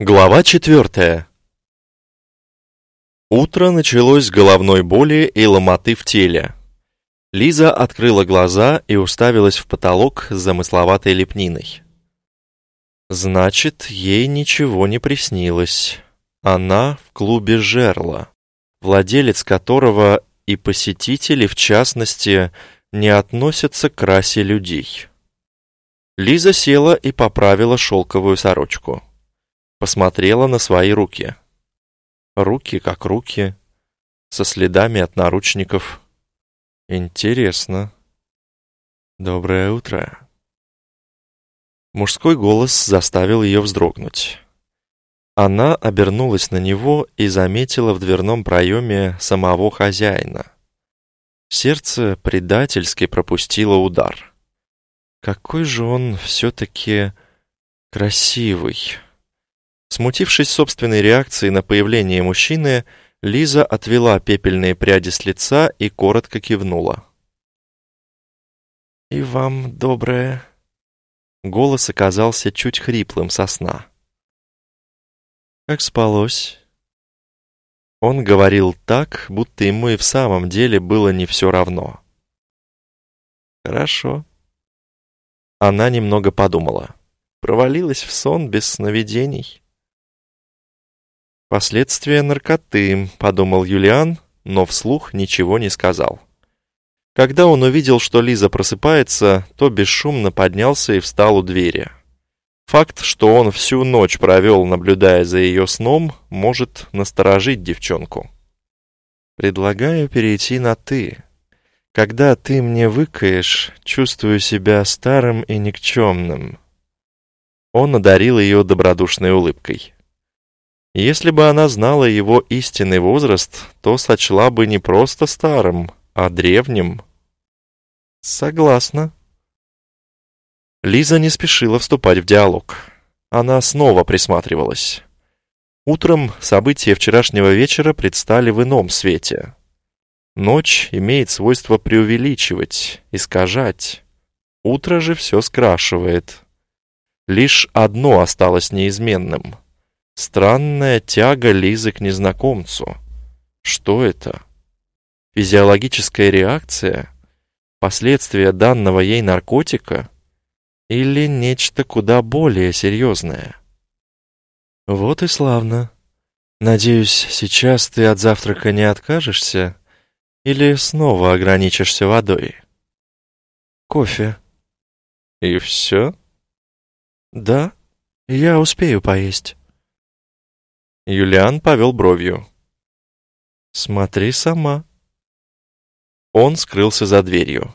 Глава четвертая. Утро началось с головной боли и ломоты в теле. Лиза открыла глаза и уставилась в потолок с замысловатой лепниной. Значит, ей ничего не приснилось. Она в клубе «Жерла», владелец которого и посетители, в частности, не относятся к расе людей. Лиза села и поправила шелковую сорочку. Посмотрела на свои руки. Руки как руки, со следами от наручников. Интересно. Доброе утро. Мужской голос заставил ее вздрогнуть. Она обернулась на него и заметила в дверном проеме самого хозяина. Сердце предательски пропустило удар. Какой же он все-таки красивый. Смутившись собственной реакцией на появление мужчины, Лиза отвела пепельные пряди с лица и коротко кивнула. «И вам доброе...» Голос оказался чуть хриплым со сна. «Как спалось?» Он говорил так, будто ему и в самом деле было не все равно. «Хорошо». Она немного подумала. Провалилась в сон без сновидений. «Последствия наркоты», — подумал Юлиан, но вслух ничего не сказал. Когда он увидел, что Лиза просыпается, то бесшумно поднялся и встал у двери. Факт, что он всю ночь провел, наблюдая за ее сном, может насторожить девчонку. «Предлагаю перейти на «ты». Когда ты мне выкаешь, чувствую себя старым и никчемным». Он одарил ее добродушной улыбкой. Если бы она знала его истинный возраст, то сочла бы не просто старым, а древним. Согласна. Лиза не спешила вступать в диалог. Она снова присматривалась. Утром события вчерашнего вечера предстали в ином свете. Ночь имеет свойство преувеличивать, искажать. Утро же все скрашивает. Лишь одно осталось неизменным — Странная тяга Лизы к незнакомцу. Что это? Физиологическая реакция? Последствия данного ей наркотика? Или нечто куда более серьезное? Вот и славно. Надеюсь, сейчас ты от завтрака не откажешься? Или снова ограничишься водой? Кофе. И все? Да, я успею поесть. Юлиан повел бровью. «Смотри сама». Он скрылся за дверью.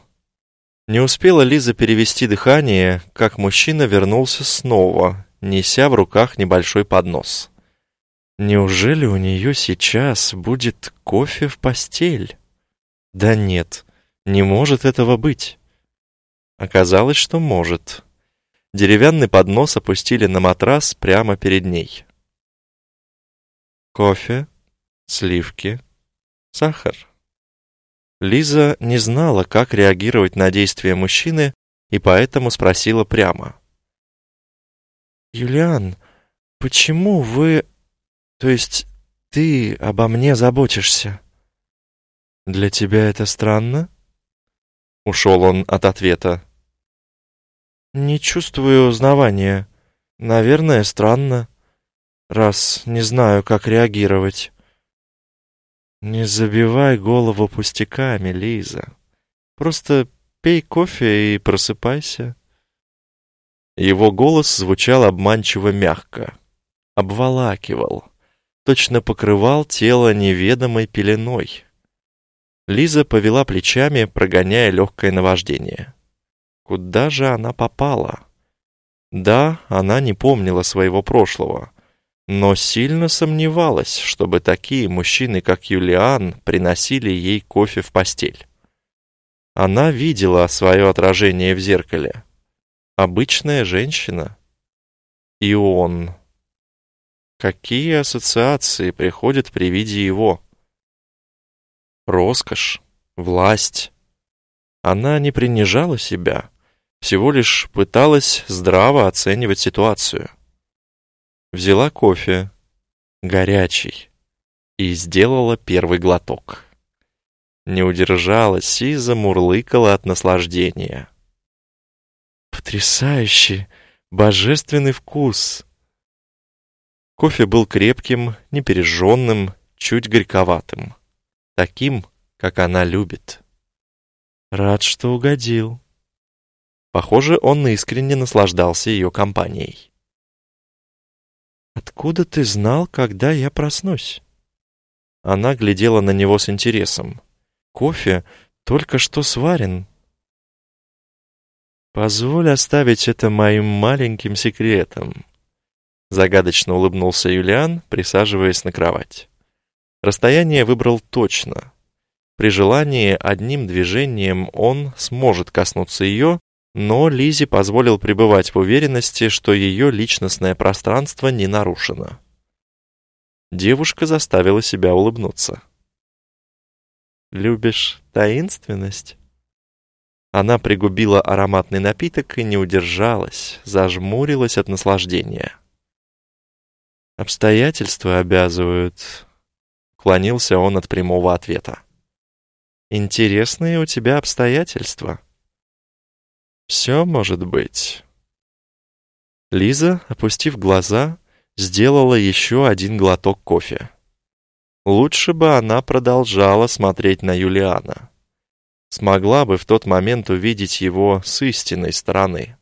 Не успела Лиза перевести дыхание, как мужчина вернулся снова, неся в руках небольшой поднос. Неужели у нее сейчас будет кофе в постель? Да нет, не может этого быть. Оказалось, что может. Деревянный поднос опустили на матрас прямо перед ней. Кофе, сливки, сахар. Лиза не знала, как реагировать на действия мужчины, и поэтому спросила прямо. «Юлиан, почему вы... То есть ты обо мне заботишься?» «Для тебя это странно?» Ушел он от ответа. «Не чувствую узнавания. Наверное, странно раз не знаю, как реагировать. Не забивай голову пустяками, Лиза. Просто пей кофе и просыпайся. Его голос звучал обманчиво мягко, обволакивал, точно покрывал тело неведомой пеленой. Лиза повела плечами, прогоняя легкое наваждение. Куда же она попала? Да, она не помнила своего прошлого но сильно сомневалась, чтобы такие мужчины, как Юлиан, приносили ей кофе в постель. Она видела свое отражение в зеркале. Обычная женщина. И он. Какие ассоциации приходят при виде его? Роскошь, власть. Она не принижала себя, всего лишь пыталась здраво оценивать ситуацию. Взяла кофе, горячий, и сделала первый глоток. Не удержалась и замурлыкала от наслаждения. Потрясающий, божественный вкус! Кофе был крепким, непережженным, чуть горьковатым. Таким, как она любит. Рад, что угодил. Похоже, он искренне наслаждался ее компанией. «Откуда ты знал, когда я проснусь?» Она глядела на него с интересом. «Кофе только что сварен». «Позволь оставить это моим маленьким секретом», загадочно улыбнулся Юлиан, присаживаясь на кровать. Расстояние выбрал точно. При желании одним движением он сможет коснуться ее, но Лизе позволил пребывать в уверенности, что ее личностное пространство не нарушено. Девушка заставила себя улыбнуться. «Любишь таинственность?» Она пригубила ароматный напиток и не удержалась, зажмурилась от наслаждения. «Обстоятельства обязывают», — клонился он от прямого ответа. «Интересные у тебя обстоятельства». «Все может быть». Лиза, опустив глаза, сделала еще один глоток кофе. Лучше бы она продолжала смотреть на Юлиана. Смогла бы в тот момент увидеть его с истинной стороны.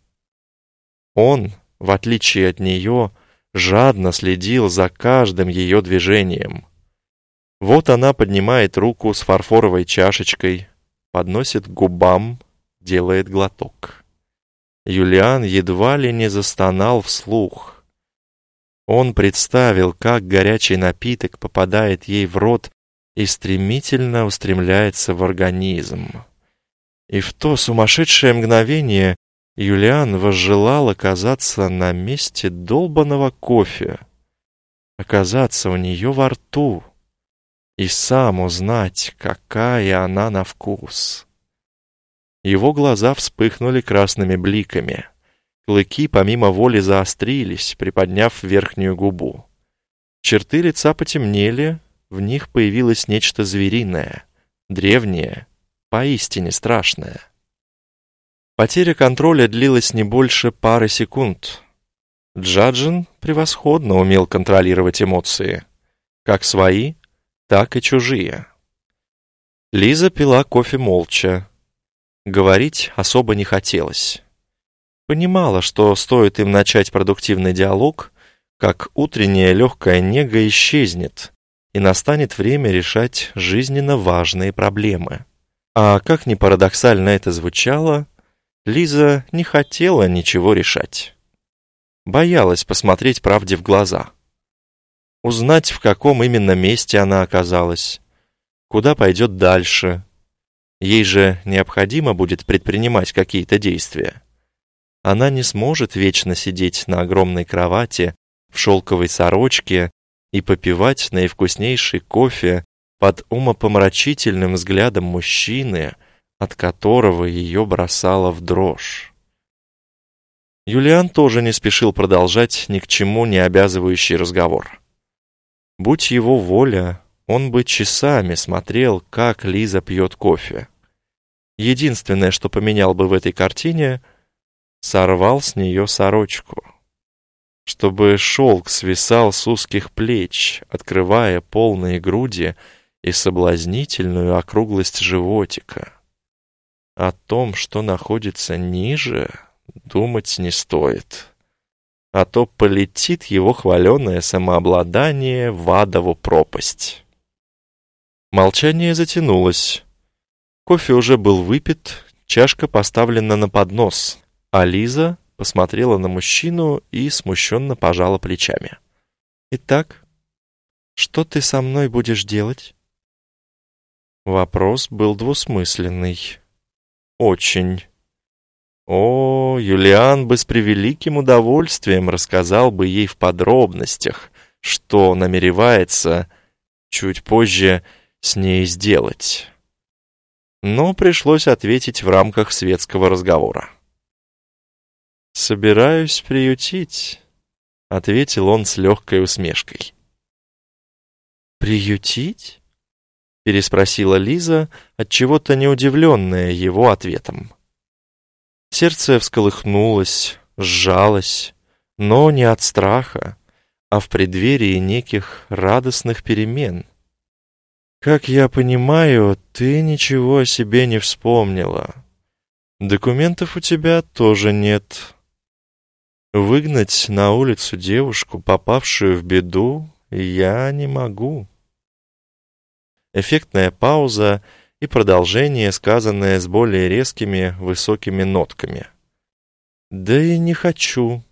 Он, в отличие от нее, жадно следил за каждым ее движением. Вот она поднимает руку с фарфоровой чашечкой, подносит к губам, делает глоток. Юлиан едва ли не застонал вслух. Он представил, как горячий напиток попадает ей в рот и стремительно устремляется в организм. И в то сумасшедшее мгновение Юлиан возжелал оказаться на месте долбанного кофе, оказаться у нее во рту и сам узнать, какая она на вкус. Его глаза вспыхнули красными бликами. Клыки помимо воли заострились, приподняв верхнюю губу. Черты лица потемнели, в них появилось нечто звериное, древнее, поистине страшное. Потеря контроля длилась не больше пары секунд. Джаджин превосходно умел контролировать эмоции. Как свои, так и чужие. Лиза пила кофе молча. Говорить особо не хотелось. Понимала, что стоит им начать продуктивный диалог, как утренняя легкая нега исчезнет, и настанет время решать жизненно важные проблемы. А как ни парадоксально это звучало, Лиза не хотела ничего решать. Боялась посмотреть правде в глаза. Узнать, в каком именно месте она оказалась, куда пойдет дальше. Ей же необходимо будет предпринимать какие-то действия. Она не сможет вечно сидеть на огромной кровати в шелковой сорочке и попивать наивкуснейший кофе под умопомрачительным взглядом мужчины, от которого ее бросало в дрожь. Юлиан тоже не спешил продолжать ни к чему не обязывающий разговор. Будь его воля, он бы часами смотрел, как Лиза пьет кофе. Единственное, что поменял бы в этой картине, сорвал с нее сорочку. Чтобы шелк свисал с узких плеч, открывая полные груди и соблазнительную округлость животика. О том, что находится ниже, думать не стоит. А то полетит его хваленое самообладание в адову пропасть. Молчание затянулось. Кофе уже был выпит, чашка поставлена на поднос, а Лиза посмотрела на мужчину и смущенно пожала плечами. «Итак, что ты со мной будешь делать?» Вопрос был двусмысленный. Очень. О, Юлиан бы с превеликим удовольствием рассказал бы ей в подробностях, что намеревается чуть позже с ней сделать. Но пришлось ответить в рамках светского разговора. «Собираюсь приютить. ответил он с легкой усмешкой. «Приютить?» — переспросила Лиза, отчего-то не удивленная его ответом. Сердце всколыхнулось, сжалось, но не от страха, а в преддверии неких радостных перемен. «Как я понимаю, ты ничего о себе не вспомнила. Документов у тебя тоже нет. Выгнать на улицу девушку, попавшую в беду, я не могу». Эффектная пауза и продолжение, сказанное с более резкими, высокими нотками. «Да и не хочу.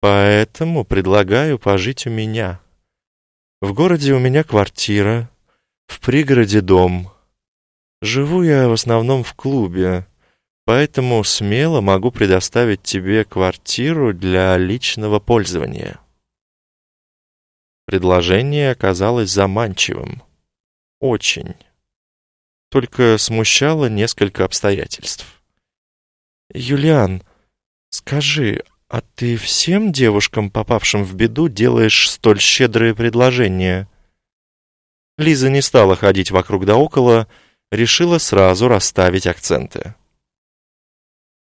Поэтому предлагаю пожить у меня». В городе у меня квартира, в пригороде дом. Живу я в основном в клубе, поэтому смело могу предоставить тебе квартиру для личного пользования. Предложение оказалось заманчивым. Очень. Только смущало несколько обстоятельств. «Юлиан, скажи, «А ты всем девушкам, попавшим в беду, делаешь столь щедрые предложения?» Лиза не стала ходить вокруг да около, решила сразу расставить акценты.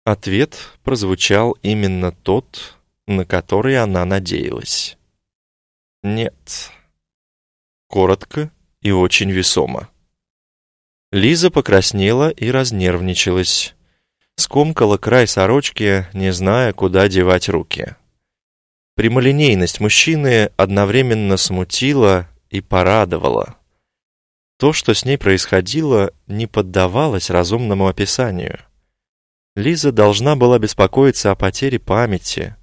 Ответ прозвучал именно тот, на который она надеялась. «Нет». Коротко и очень весомо. Лиза покраснела и разнервничалась скомкала край сорочки, не зная, куда девать руки. Прямолинейность мужчины одновременно смутила и порадовала. То, что с ней происходило, не поддавалось разумному описанию. Лиза должна была беспокоиться о потере памяти,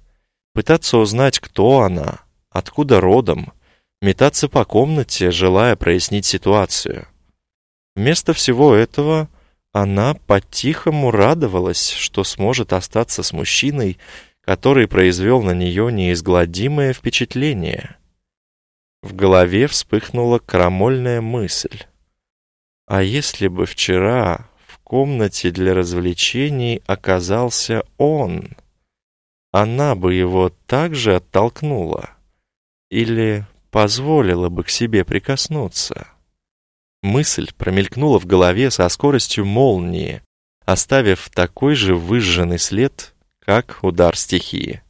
пытаться узнать, кто она, откуда родом, метаться по комнате, желая прояснить ситуацию. Вместо всего этого она по-тихому радовалась, что сможет остаться с мужчиной, который произвел на нее неизгладимое впечатление. В голове вспыхнула крамольная мысль. А если бы вчера в комнате для развлечений оказался он, она бы его также оттолкнула или позволила бы к себе прикоснуться? Мысль промелькнула в голове со скоростью молнии, оставив такой же выжженный след, как удар стихии.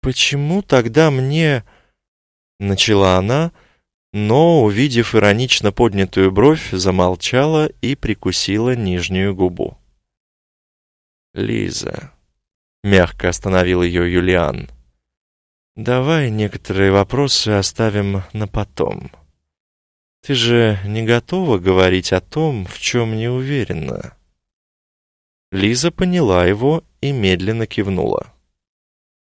«Почему тогда мне...» — начала она, но, увидев иронично поднятую бровь, замолчала и прикусила нижнюю губу. «Лиза», — мягко остановил ее Юлиан, — «давай некоторые вопросы оставим на потом». Ты же не готова говорить о том, в чем не уверена?» Лиза поняла его и медленно кивнула.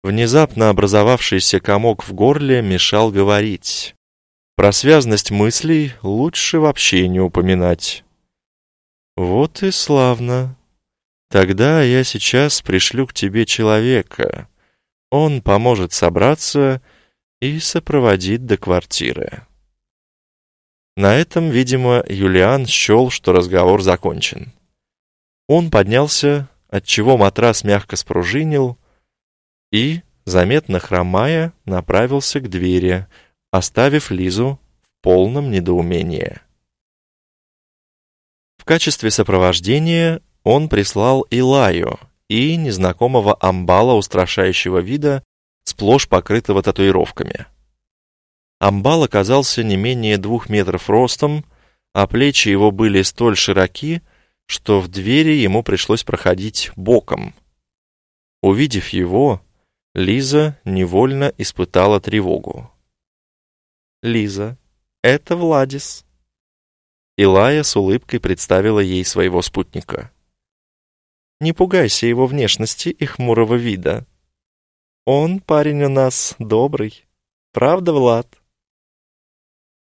Внезапно образовавшийся комок в горле мешал говорить. Про связность мыслей лучше вообще не упоминать. «Вот и славно. Тогда я сейчас пришлю к тебе человека. Он поможет собраться и сопроводит до квартиры». На этом, видимо, Юлиан счел, что разговор закончен. Он поднялся, отчего матрас мягко спружинил, и, заметно хромая, направился к двери, оставив Лизу в полном недоумении. В качестве сопровождения он прислал Илаю и незнакомого амбала устрашающего вида, сплошь покрытого татуировками. Амбал оказался не менее двух метров ростом, а плечи его были столь широки, что в двери ему пришлось проходить боком. Увидев его, Лиза невольно испытала тревогу. «Лиза, это Владис». Илая с улыбкой представила ей своего спутника. «Не пугайся его внешности и хмурого вида. Он парень у нас добрый. Правда, Влад?»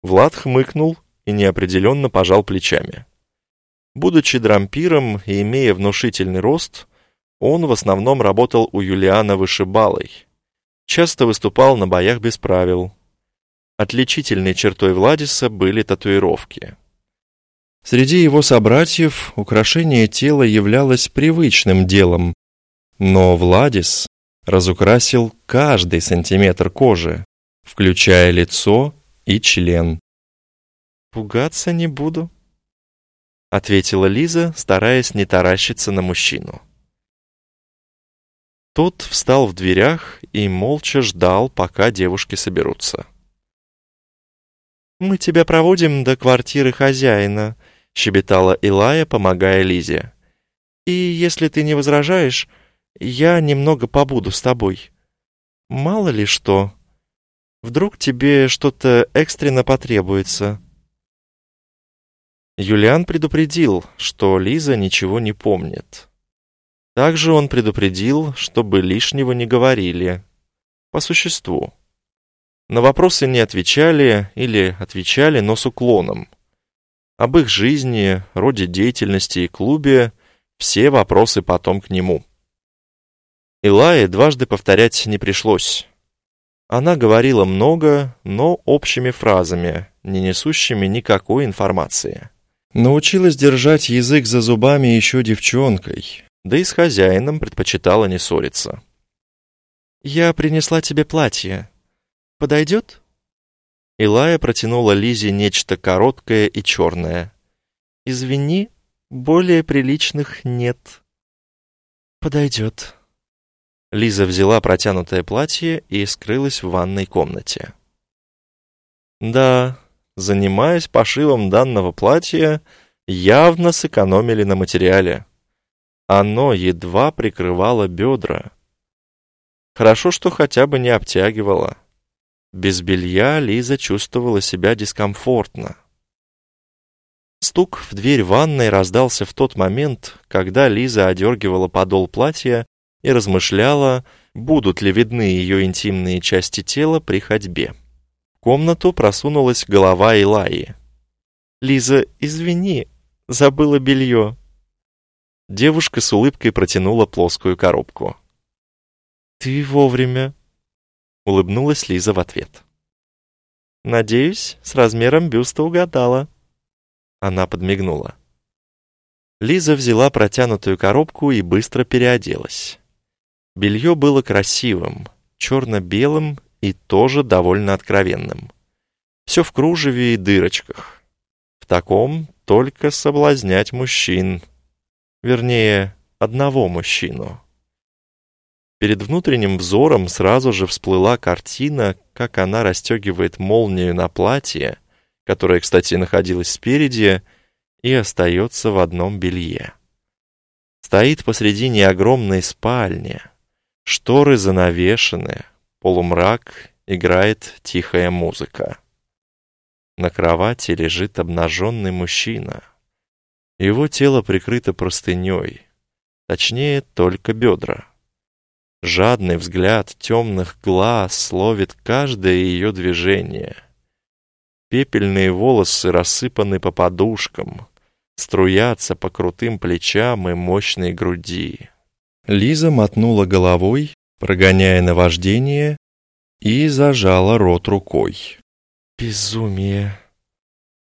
Влад хмыкнул и неопределенно пожал плечами. Будучи дрампиром и имея внушительный рост, он в основном работал у Юлиана вышибалой. Часто выступал на боях без правил. Отличительной чертой Владиса были татуировки. Среди его собратьев украшение тела являлось привычным делом, но Владис разукрасил каждый сантиметр кожи, включая лицо и член. «Пугаться не буду», — ответила Лиза, стараясь не таращиться на мужчину. Тот встал в дверях и молча ждал, пока девушки соберутся. «Мы тебя проводим до квартиры хозяина», — щебетала Илая, помогая Лизе. «И если ты не возражаешь, я немного побуду с тобой. Мало ли что. Вдруг тебе что-то экстренно потребуется». Юлиан предупредил, что Лиза ничего не помнит. Также он предупредил, чтобы лишнего не говорили. По существу. На вопросы не отвечали или отвечали, но с уклоном. Об их жизни, роде деятельности и клубе все вопросы потом к нему. Илае дважды повторять не пришлось. Она говорила много, но общими фразами, не несущими никакой информации. Научилась держать язык за зубами еще девчонкой, да и с хозяином предпочитала не ссориться. «Я принесла тебе платье. Подойдет?» Илая протянула Лизе нечто короткое и черное. «Извини, более приличных нет». «Подойдет». Лиза взяла протянутое платье и скрылась в ванной комнате. Да, занимаясь пошивом данного платья, явно сэкономили на материале. Оно едва прикрывало бедра. Хорошо, что хотя бы не обтягивало. Без белья Лиза чувствовала себя дискомфортно. Стук в дверь ванной раздался в тот момент, когда Лиза одергивала подол платья и размышляла, будут ли видны ее интимные части тела при ходьбе. В комнату просунулась голова Илаи. «Лиза, извини, забыла белье». Девушка с улыбкой протянула плоскую коробку. «Ты вовремя», — улыбнулась Лиза в ответ. «Надеюсь, с размером бюста угадала». Она подмигнула. Лиза взяла протянутую коробку и быстро переоделась. Белье было красивым, черно-белым и тоже довольно откровенным. Все в кружеве и дырочках. В таком только соблазнять мужчин. Вернее, одного мужчину. Перед внутренним взором сразу же всплыла картина, как она расстегивает молнию на платье, которое, кстати, находилось спереди, и остается в одном белье. Стоит посредине огромной спальни, шторы занавешены, Полумрак, играет тихая музыка. На кровати лежит обнаженный мужчина. Его тело прикрыто простыней, точнее, только бедра. Жадный взгляд темных глаз ловит каждое ее движение. Пепельные волосы рассыпаны по подушкам, струятся по крутым плечам и мощной груди. Лиза мотнула головой прогоняя наваждение, и зажала рот рукой. Безумие.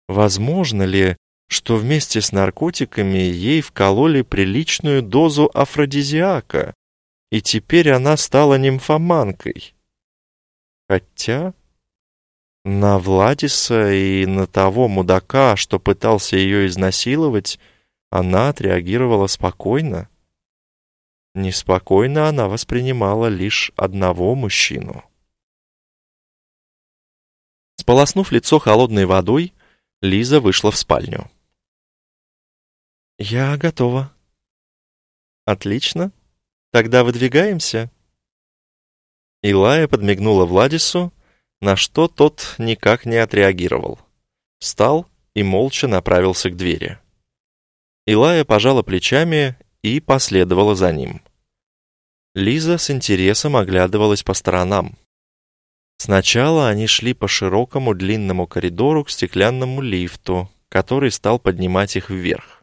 Возможно ли, что вместе с наркотиками ей вкололи приличную дозу афродизиака, и теперь она стала нимфоманкой? Хотя на Владиса и на того мудака, что пытался ее изнасиловать, она отреагировала спокойно. Неспокойно она воспринимала лишь одного мужчину. Сполоснув лицо холодной водой, Лиза вышла в спальню. «Я готова». «Отлично. Тогда выдвигаемся». Илая подмигнула Владису, на что тот никак не отреагировал. Встал и молча направился к двери. Илая пожала плечами и последовала за ним. Лиза с интересом оглядывалась по сторонам. Сначала они шли по широкому длинному коридору к стеклянному лифту, который стал поднимать их вверх.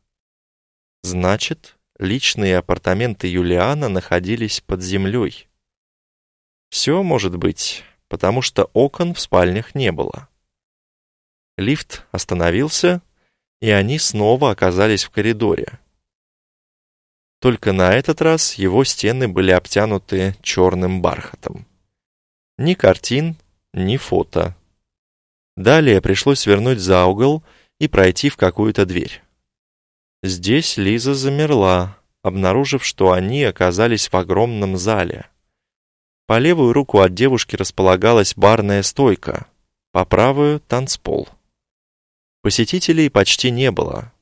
Значит, личные апартаменты Юлиана находились под землей. Все может быть, потому что окон в спальнях не было. Лифт остановился, и они снова оказались в коридоре. Только на этот раз его стены были обтянуты черным бархатом. Ни картин, ни фото. Далее пришлось свернуть за угол и пройти в какую-то дверь. Здесь Лиза замерла, обнаружив, что они оказались в огромном зале. По левую руку от девушки располагалась барная стойка, по правую — танцпол. Посетителей почти не было.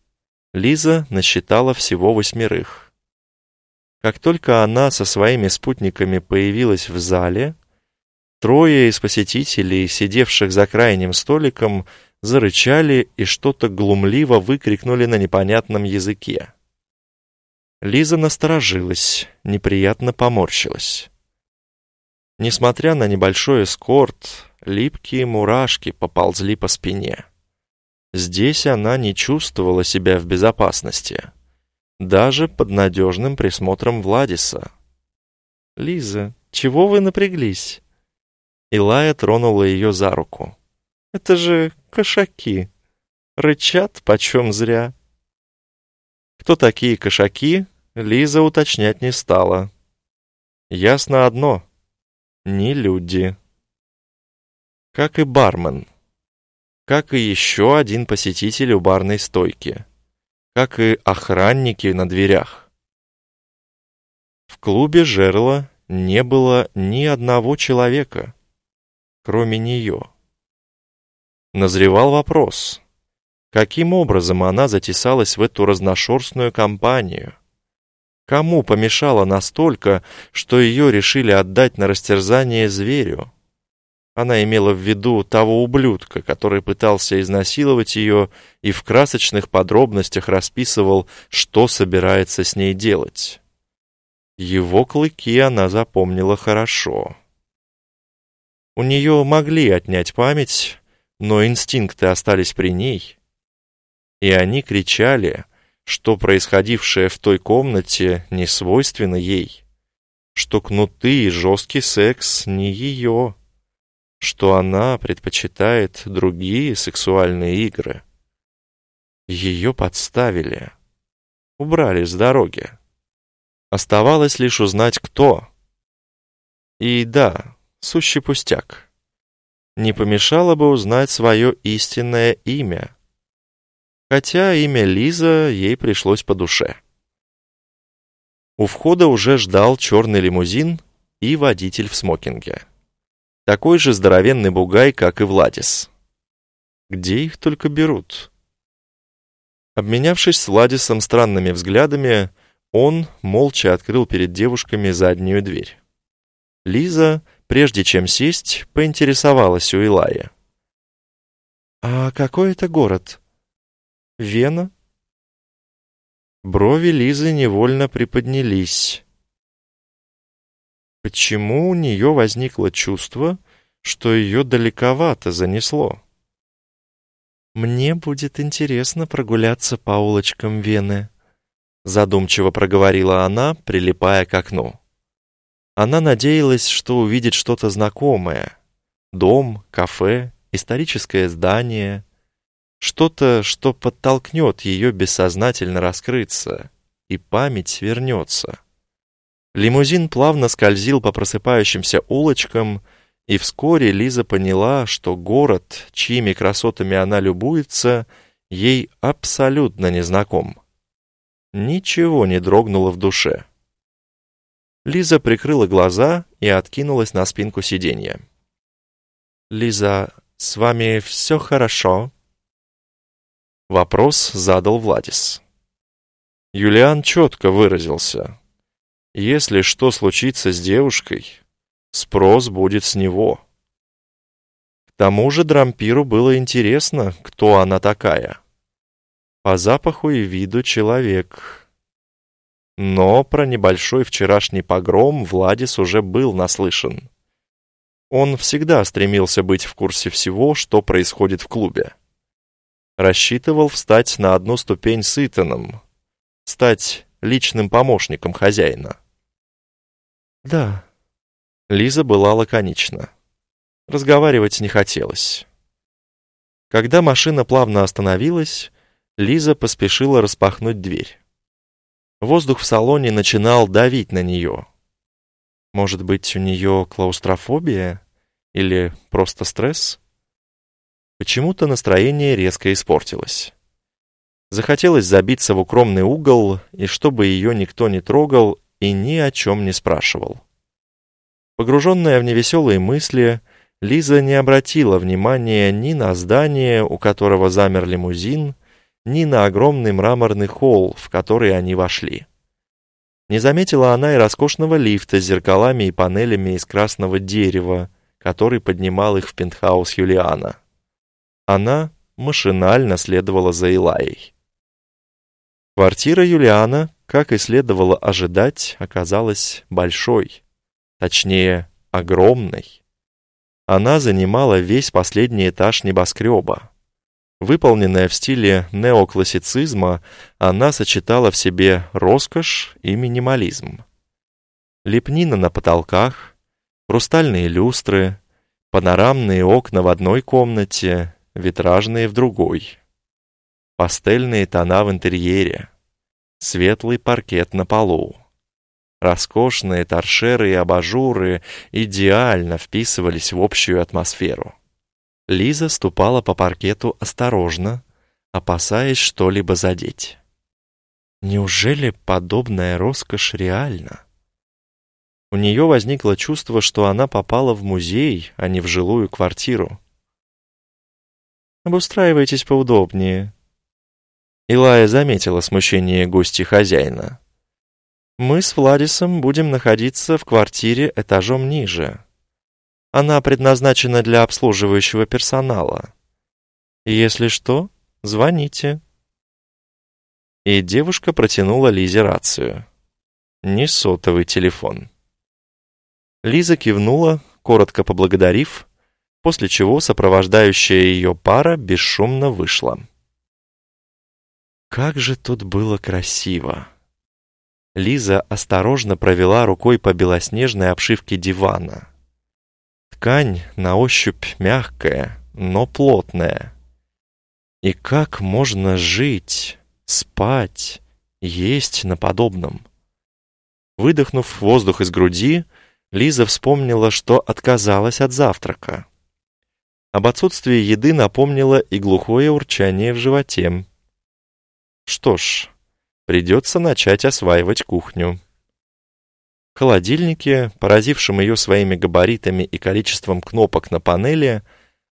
Лиза насчитала всего восьмерых. Как только она со своими спутниками появилась в зале, трое из посетителей, сидевших за крайним столиком, зарычали и что-то глумливо выкрикнули на непонятном языке. Лиза насторожилась, неприятно поморщилась. Несмотря на небольшой эскорт, липкие мурашки поползли по спине. Здесь она не чувствовала себя в безопасности, даже под надежным присмотром Владиса. «Лиза, чего вы напряглись?» Илая тронула ее за руку. «Это же кошаки. Рычат почем зря». Кто такие кошаки, Лиза уточнять не стала. Ясно одно — не люди. Как и бармен. Как и еще один посетитель у барной стойки. Как и охранники на дверях. В клубе жерла не было ни одного человека, кроме нее. Назревал вопрос, каким образом она затесалась в эту разношерстную компанию? Кому помешало настолько, что ее решили отдать на растерзание зверю? Она имела в виду того ублюдка, который пытался изнасиловать ее и в красочных подробностях расписывал, что собирается с ней делать. Его клыки она запомнила хорошо. У нее могли отнять память, но инстинкты остались при ней. И они кричали, что происходившее в той комнате не свойственно ей, что кнуты и жесткий секс не ее, что она предпочитает другие сексуальные игры. Ее подставили, убрали с дороги. Оставалось лишь узнать, кто. И да, сущий пустяк. Не помешало бы узнать свое истинное имя. Хотя имя Лиза ей пришлось по душе. У входа уже ждал черный лимузин и водитель в смокинге. Такой же здоровенный бугай, как и Владис. Где их только берут? Обменявшись с Владисом странными взглядами, он молча открыл перед девушками заднюю дверь. Лиза Прежде чем сесть, поинтересовалась у Илая. «А какой это город? Вена?» Брови Лизы невольно приподнялись. Почему у нее возникло чувство, что ее далековато занесло? «Мне будет интересно прогуляться по улочкам Вены», задумчиво проговорила она, прилипая к окну. Она надеялась, что увидит что-то знакомое. Дом, кафе, историческое здание. Что-то, что подтолкнет ее бессознательно раскрыться, и память вернется. Лимузин плавно скользил по просыпающимся улочкам, и вскоре Лиза поняла, что город, чьими красотами она любуется, ей абсолютно незнаком. Ничего не дрогнуло в душе. Лиза прикрыла глаза и откинулась на спинку сиденья. «Лиза, с вами все хорошо?» Вопрос задал Владис. Юлиан четко выразился. «Если что случится с девушкой, спрос будет с него». К тому же Дрампиру было интересно, кто она такая. По запаху и виду человек, но про небольшой вчерашний погром Владис уже был наслышан. Он всегда стремился быть в курсе всего, что происходит в клубе. Рассчитывал встать на одну ступень с Итаном, стать личным помощником хозяина. Да, Лиза была лаконична. Разговаривать не хотелось. Когда машина плавно остановилась, Лиза поспешила распахнуть дверь. Воздух в салоне начинал давить на нее. Может быть, у нее клаустрофобия? Или просто стресс? Почему-то настроение резко испортилось. Захотелось забиться в укромный угол, и чтобы ее никто не трогал и ни о чем не спрашивал. Погруженная в невеселые мысли, Лиза не обратила внимания ни на здание, у которого замер лимузин, ни на огромный мраморный холл, в который они вошли. Не заметила она и роскошного лифта с зеркалами и панелями из красного дерева, который поднимал их в пентхаус Юлиана. Она машинально следовала за Илайей. Квартира Юлиана, как и следовало ожидать, оказалась большой, точнее, огромной. Она занимала весь последний этаж небоскреба. Выполненная в стиле неоклассицизма, она сочетала в себе роскошь и минимализм. Лепнина на потолках, хрустальные люстры, панорамные окна в одной комнате, витражные в другой. Пастельные тона в интерьере, светлый паркет на полу. Роскошные торшеры и абажуры идеально вписывались в общую атмосферу. Лиза ступала по паркету осторожно, опасаясь что-либо задеть. Неужели подобная роскошь реальна? У нее возникло чувство, что она попала в музей, а не в жилую квартиру. «Обустраивайтесь поудобнее». Илая заметила смущение гости хозяина. «Мы с Владисом будем находиться в квартире этажом ниже. Она предназначена для обслуживающего персонала. Если что, звоните». И девушка протянула Лизе рацию. Не сотовый телефон. Лиза кивнула, коротко поблагодарив, после чего сопровождающая ее пара бесшумно вышла. Как же тут было красиво! Лиза осторожно провела рукой по белоснежной обшивке дивана. Ткань на ощупь мягкая, но плотная. И как можно жить, спать, есть на подобном? Выдохнув воздух из груди, Лиза вспомнила, что отказалась от завтрака. Об отсутствии еды напомнило и глухое урчание в животе. Что ж, придется начать осваивать кухню. В холодильнике, поразившем ее своими габаритами и количеством кнопок на панели,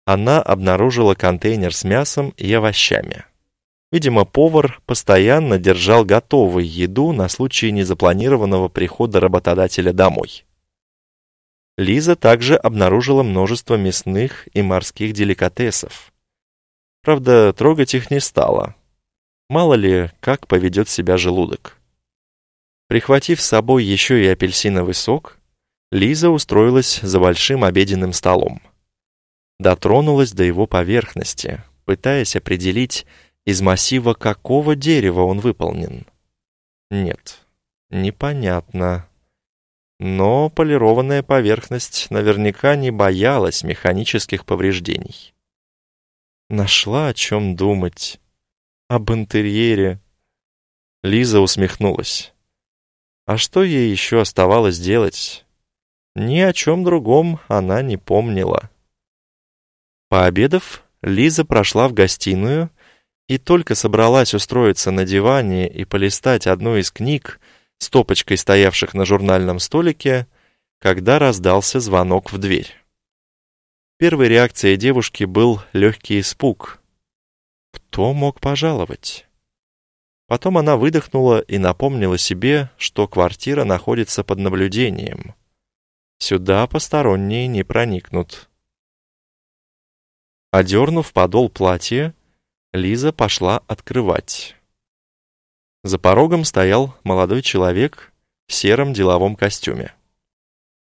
она обнаружила контейнер с мясом и овощами. Видимо, повар постоянно держал готовой еду на случай незапланированного прихода работодателя домой. Лиза также обнаружила множество мясных и морских деликатесов. Правда, трогать их не стала. Мало ли, как поведет себя желудок. Прихватив с собой еще и апельсиновый сок, Лиза устроилась за большим обеденным столом. Дотронулась до его поверхности, пытаясь определить, из массива какого дерева он выполнен. Нет, непонятно. Но полированная поверхность наверняка не боялась механических повреждений. Нашла о чем думать. Об интерьере. Лиза усмехнулась. А что ей еще оставалось делать? Ни о чем другом она не помнила. Пообедав, Лиза прошла в гостиную и только собралась устроиться на диване и полистать одну из книг, стопочкой стоявших на журнальном столике, когда раздался звонок в дверь. Первой реакцией девушки был легкий испуг. Кто мог пожаловать? Потом она выдохнула и напомнила себе, что квартира находится под наблюдением. Сюда посторонние не проникнут. Одернув подол платья, Лиза пошла открывать. За порогом стоял молодой человек в сером деловом костюме.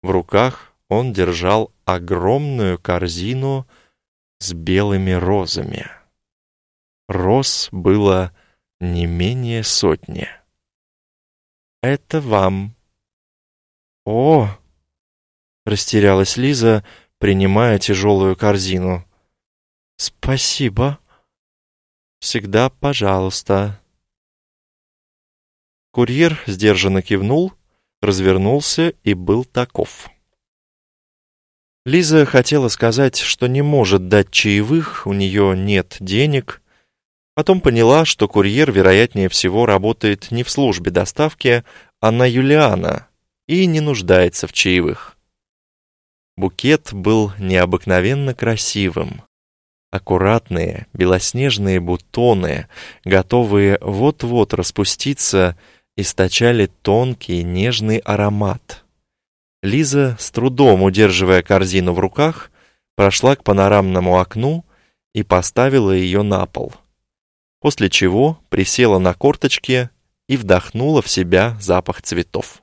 В руках он держал огромную корзину с белыми розами. Роз было не менее сотни. «Это вам». «О!» — растерялась Лиза, принимая тяжелую корзину. «Спасибо. Всегда пожалуйста». Курьер сдержанно кивнул, развернулся и был таков. Лиза хотела сказать, что не может дать чаевых, у нее нет денег. Потом поняла, что курьер, вероятнее всего, работает не в службе доставки, а на Юлиана и не нуждается в чаевых. Букет был необыкновенно красивым. Аккуратные, белоснежные бутоны, готовые вот-вот распуститься, источали тонкий нежный аромат. Лиза, с трудом удерживая корзину в руках, прошла к панорамному окну и поставила ее на пол. После чего присела на корточки и вдохнула в себя запах цветов.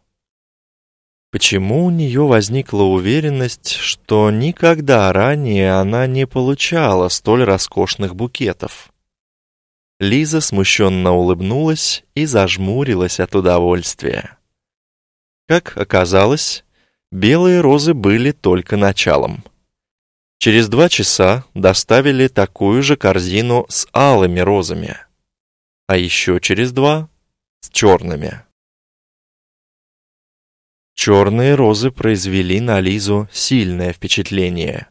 Почему у нее возникла уверенность, что никогда ранее она не получала столь роскошных букетов? Лиза смущенно улыбнулась и зажмурилась от удовольствия. Как оказалось, белые розы были только началом. Через два часа доставили такую же корзину с алыми розами, а еще через два — с черными. Черные розы произвели на Лизу сильное впечатление,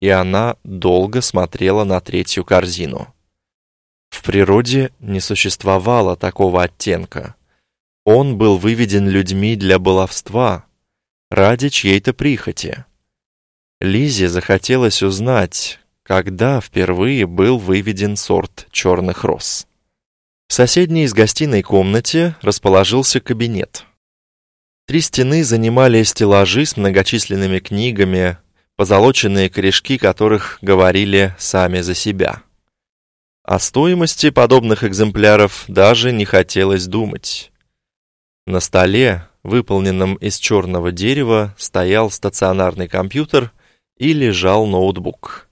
и она долго смотрела на третью корзину. В природе не существовало такого оттенка. Он был выведен людьми для баловства, ради чьей-то прихоти. Лизе захотелось узнать, когда впервые был выведен сорт черных роз. В соседней из гостиной комнате расположился кабинет. Три стены занимали стеллажи с многочисленными книгами, позолоченные корешки которых говорили сами за себя. О стоимости подобных экземпляров даже не хотелось думать. На столе, выполненном из черного дерева, стоял стационарный компьютер и лежал ноутбук.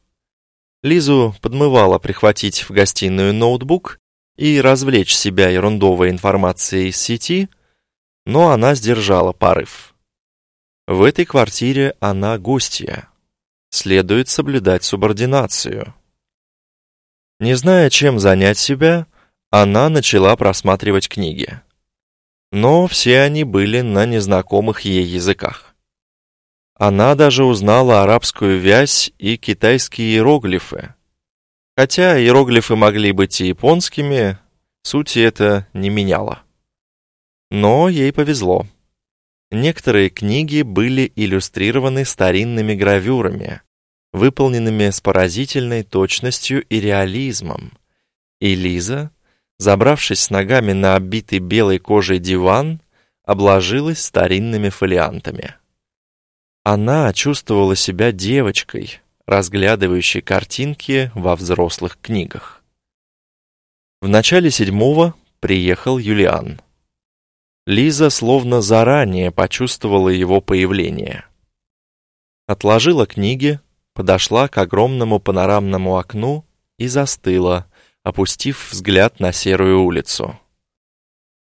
Лизу подмывало прихватить в гостиную ноутбук и развлечь себя ерундовой информацией из сети – но она сдержала порыв. В этой квартире она гостья. Следует соблюдать субординацию. Не зная, чем занять себя, она начала просматривать книги. Но все они были на незнакомых ей языках. Она даже узнала арабскую вязь и китайские иероглифы. Хотя иероглифы могли быть и японскими, сути это не меняло. Но ей повезло. Некоторые книги были иллюстрированы старинными гравюрами, выполненными с поразительной точностью и реализмом. И Лиза, забравшись с ногами на оббитый белой кожей диван, обложилась старинными фолиантами. Она чувствовала себя девочкой, разглядывающей картинки во взрослых книгах. В начале седьмого приехал Юлиан. Лиза словно заранее почувствовала его появление. Отложила книги, подошла к огромному панорамному окну и застыла, опустив взгляд на серую улицу.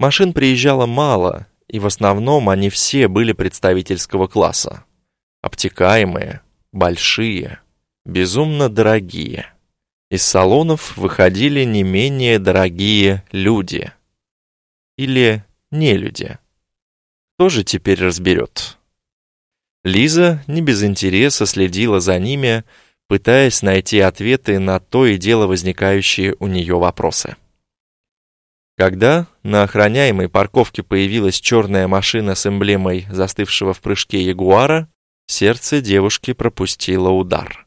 Машин приезжало мало, и в основном они все были представительского класса. Обтекаемые, большие, безумно дорогие. Из салонов выходили не менее дорогие люди. Или нелюди. Кто же теперь разберет? Лиза не без интереса следила за ними, пытаясь найти ответы на то и дело возникающие у нее вопросы. Когда на охраняемой парковке появилась черная машина с эмблемой застывшего в прыжке ягуара, сердце девушки пропустило удар.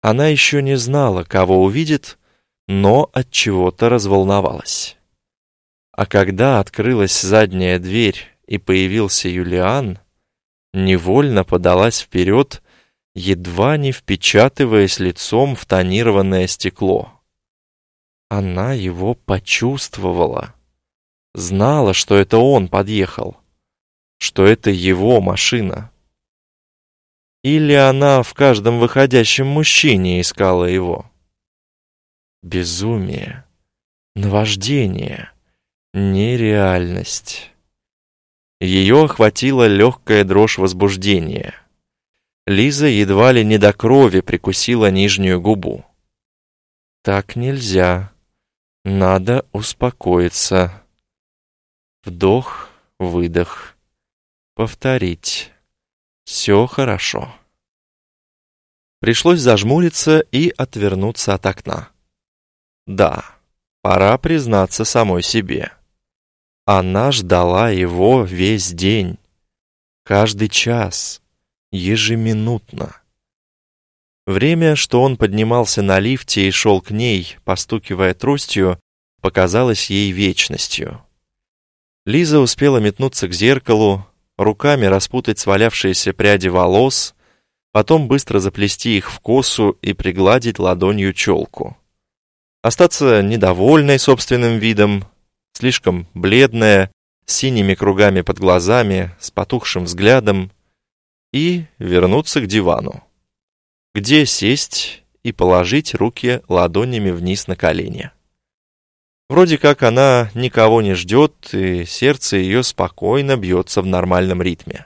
Она еще не знала, кого увидит, но от чего-то разволновалась. А когда открылась задняя дверь и появился Юлиан, невольно подалась вперед, едва не впечатываясь лицом в тонированное стекло. Она его почувствовала. Знала, что это он подъехал, что это его машина. Или она в каждом выходящем мужчине искала его. Безумие, наваждение нереальность. Ее охватила легкая дрожь возбуждения. Лиза едва ли не до крови прикусила нижнюю губу. Так нельзя. Надо успокоиться. Вдох, выдох. Повторить. Все хорошо. Пришлось зажмуриться и отвернуться от окна. Да, пора признаться самой себе. Она ждала его весь день, каждый час, ежеминутно. Время, что он поднимался на лифте и шел к ней, постукивая тростью, показалось ей вечностью. Лиза успела метнуться к зеркалу, руками распутать свалявшиеся пряди волос, потом быстро заплести их в косу и пригладить ладонью челку. Остаться недовольной собственным видом, слишком бледная, с синими кругами под глазами, с потухшим взглядом, и вернуться к дивану, где сесть и положить руки ладонями вниз на колени. Вроде как она никого не ждет, и сердце ее спокойно бьется в нормальном ритме.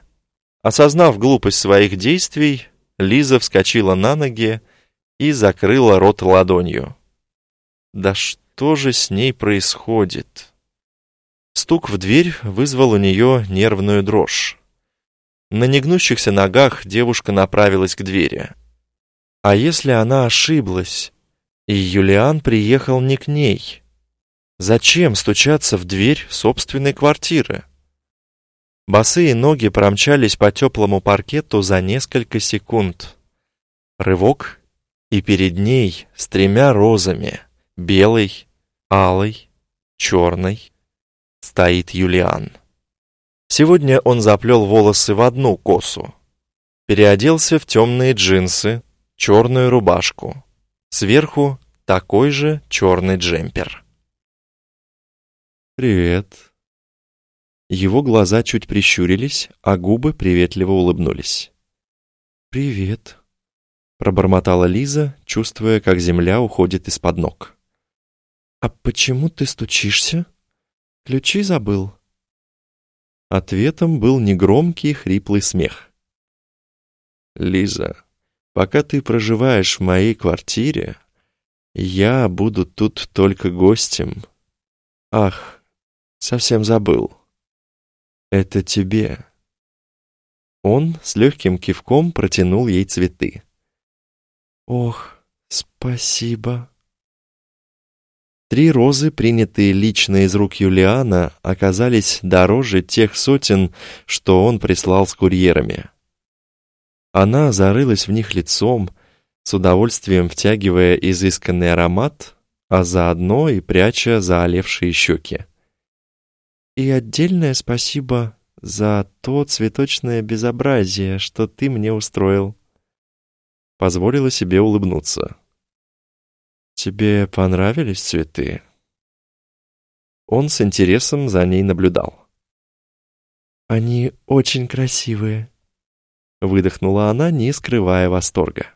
Осознав глупость своих действий, Лиза вскочила на ноги и закрыла рот ладонью. Да что же с ней происходит? Стук в дверь вызвал у нее нервную дрожь. На негнущихся ногах девушка направилась к двери. А если она ошиблась, и Юлиан приехал не к ней? Зачем стучаться в дверь собственной квартиры? Босые ноги промчались по теплому паркету за несколько секунд. Рывок, и перед ней с тремя розами, белой, алой, черной, стоит Юлиан. Сегодня он заплел волосы в одну косу, переоделся в темные джинсы, черную рубашку, сверху такой же черный джемпер. «Привет», его глаза чуть прищурились, а губы приветливо улыбнулись. «Привет», — пробормотала Лиза, чувствуя, как земля уходит из-под ног. «А почему ты стучишься? Ключи забыл?» Ответом был негромкий хриплый смех. «Лиза, пока ты проживаешь в моей квартире, я буду тут только гостем. Ах, совсем забыл». «Это тебе». Он с легким кивком протянул ей цветы. «Ох, спасибо». Три розы, принятые лично из рук Юлиана, оказались дороже тех сотен, что он прислал с курьерами. Она зарылась в них лицом, с удовольствием втягивая изысканный аромат, а заодно и пряча заолевшие щеки. И отдельное спасибо за то цветочное безобразие, что ты мне устроил. Позволила себе улыбнуться. Тебе понравились цветы? Он с интересом за ней наблюдал. Они очень красивые, выдохнула она, не скрывая восторга.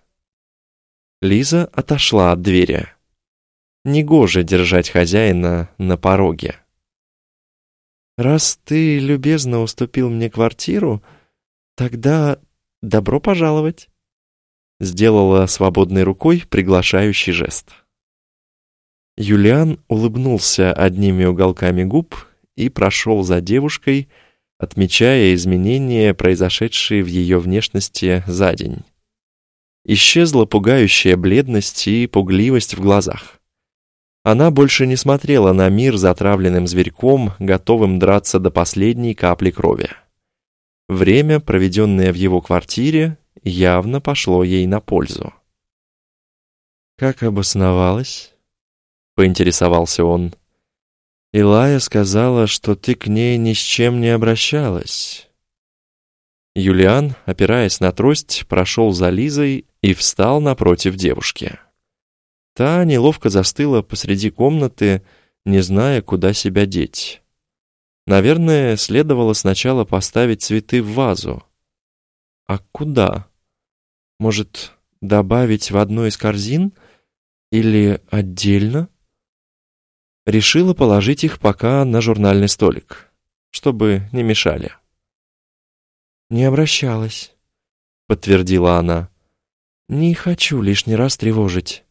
Лиза отошла от двери. Негоже держать хозяина на пороге. «Раз ты любезно уступил мне квартиру, тогда добро пожаловать!» Сделала свободной рукой приглашающий жест. Юлиан улыбнулся одними уголками губ и прошел за девушкой, отмечая изменения, произошедшие в ее внешности за день. Исчезла пугающая бледность и пугливость в глазах. Она больше не смотрела на мир затравленным зверьком, готовым драться до последней капли крови. Время, проведенное в его квартире, явно пошло ей на пользу. «Как обосновалась?» — поинтересовался он. «Илая сказала, что ты к ней ни с чем не обращалась». Юлиан, опираясь на трость, прошел за Лизой и встал напротив девушки. Та неловко застыла посреди комнаты, не зная, куда себя деть. Наверное, следовало сначала поставить цветы в вазу. А куда? Может, добавить в одну из корзин? Или отдельно? Решила положить их пока на журнальный столик, чтобы не мешали. «Не обращалась», — подтвердила она. «Не хочу лишний раз тревожить».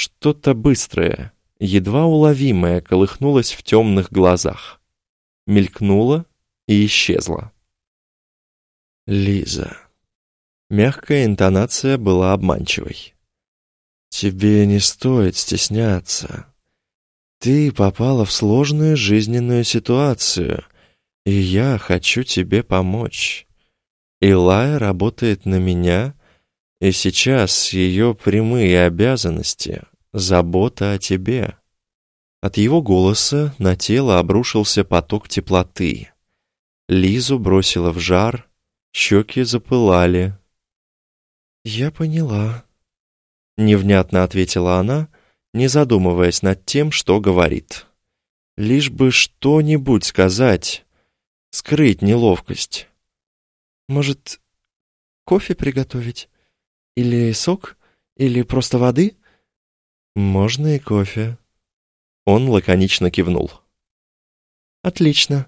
Что-то быстрое, едва уловимое колыхнулось в темных глазах, мелькнуло и исчезло. «Лиза». Мягкая интонация была обманчивой. «Тебе не стоит стесняться. Ты попала в сложную жизненную ситуацию, и я хочу тебе помочь. Илая работает на меня, и сейчас ее прямые обязанности — забота о тебе». От его голоса на тело обрушился поток теплоты. Лизу бросило в жар, щеки запылали. «Я поняла», — невнятно ответила она, не задумываясь над тем, что говорит. Лишь бы что-нибудь сказать, скрыть неловкость. «Может, кофе приготовить? Или сок? Или просто воды?» «Можно и кофе». Он лаконично кивнул. «Отлично».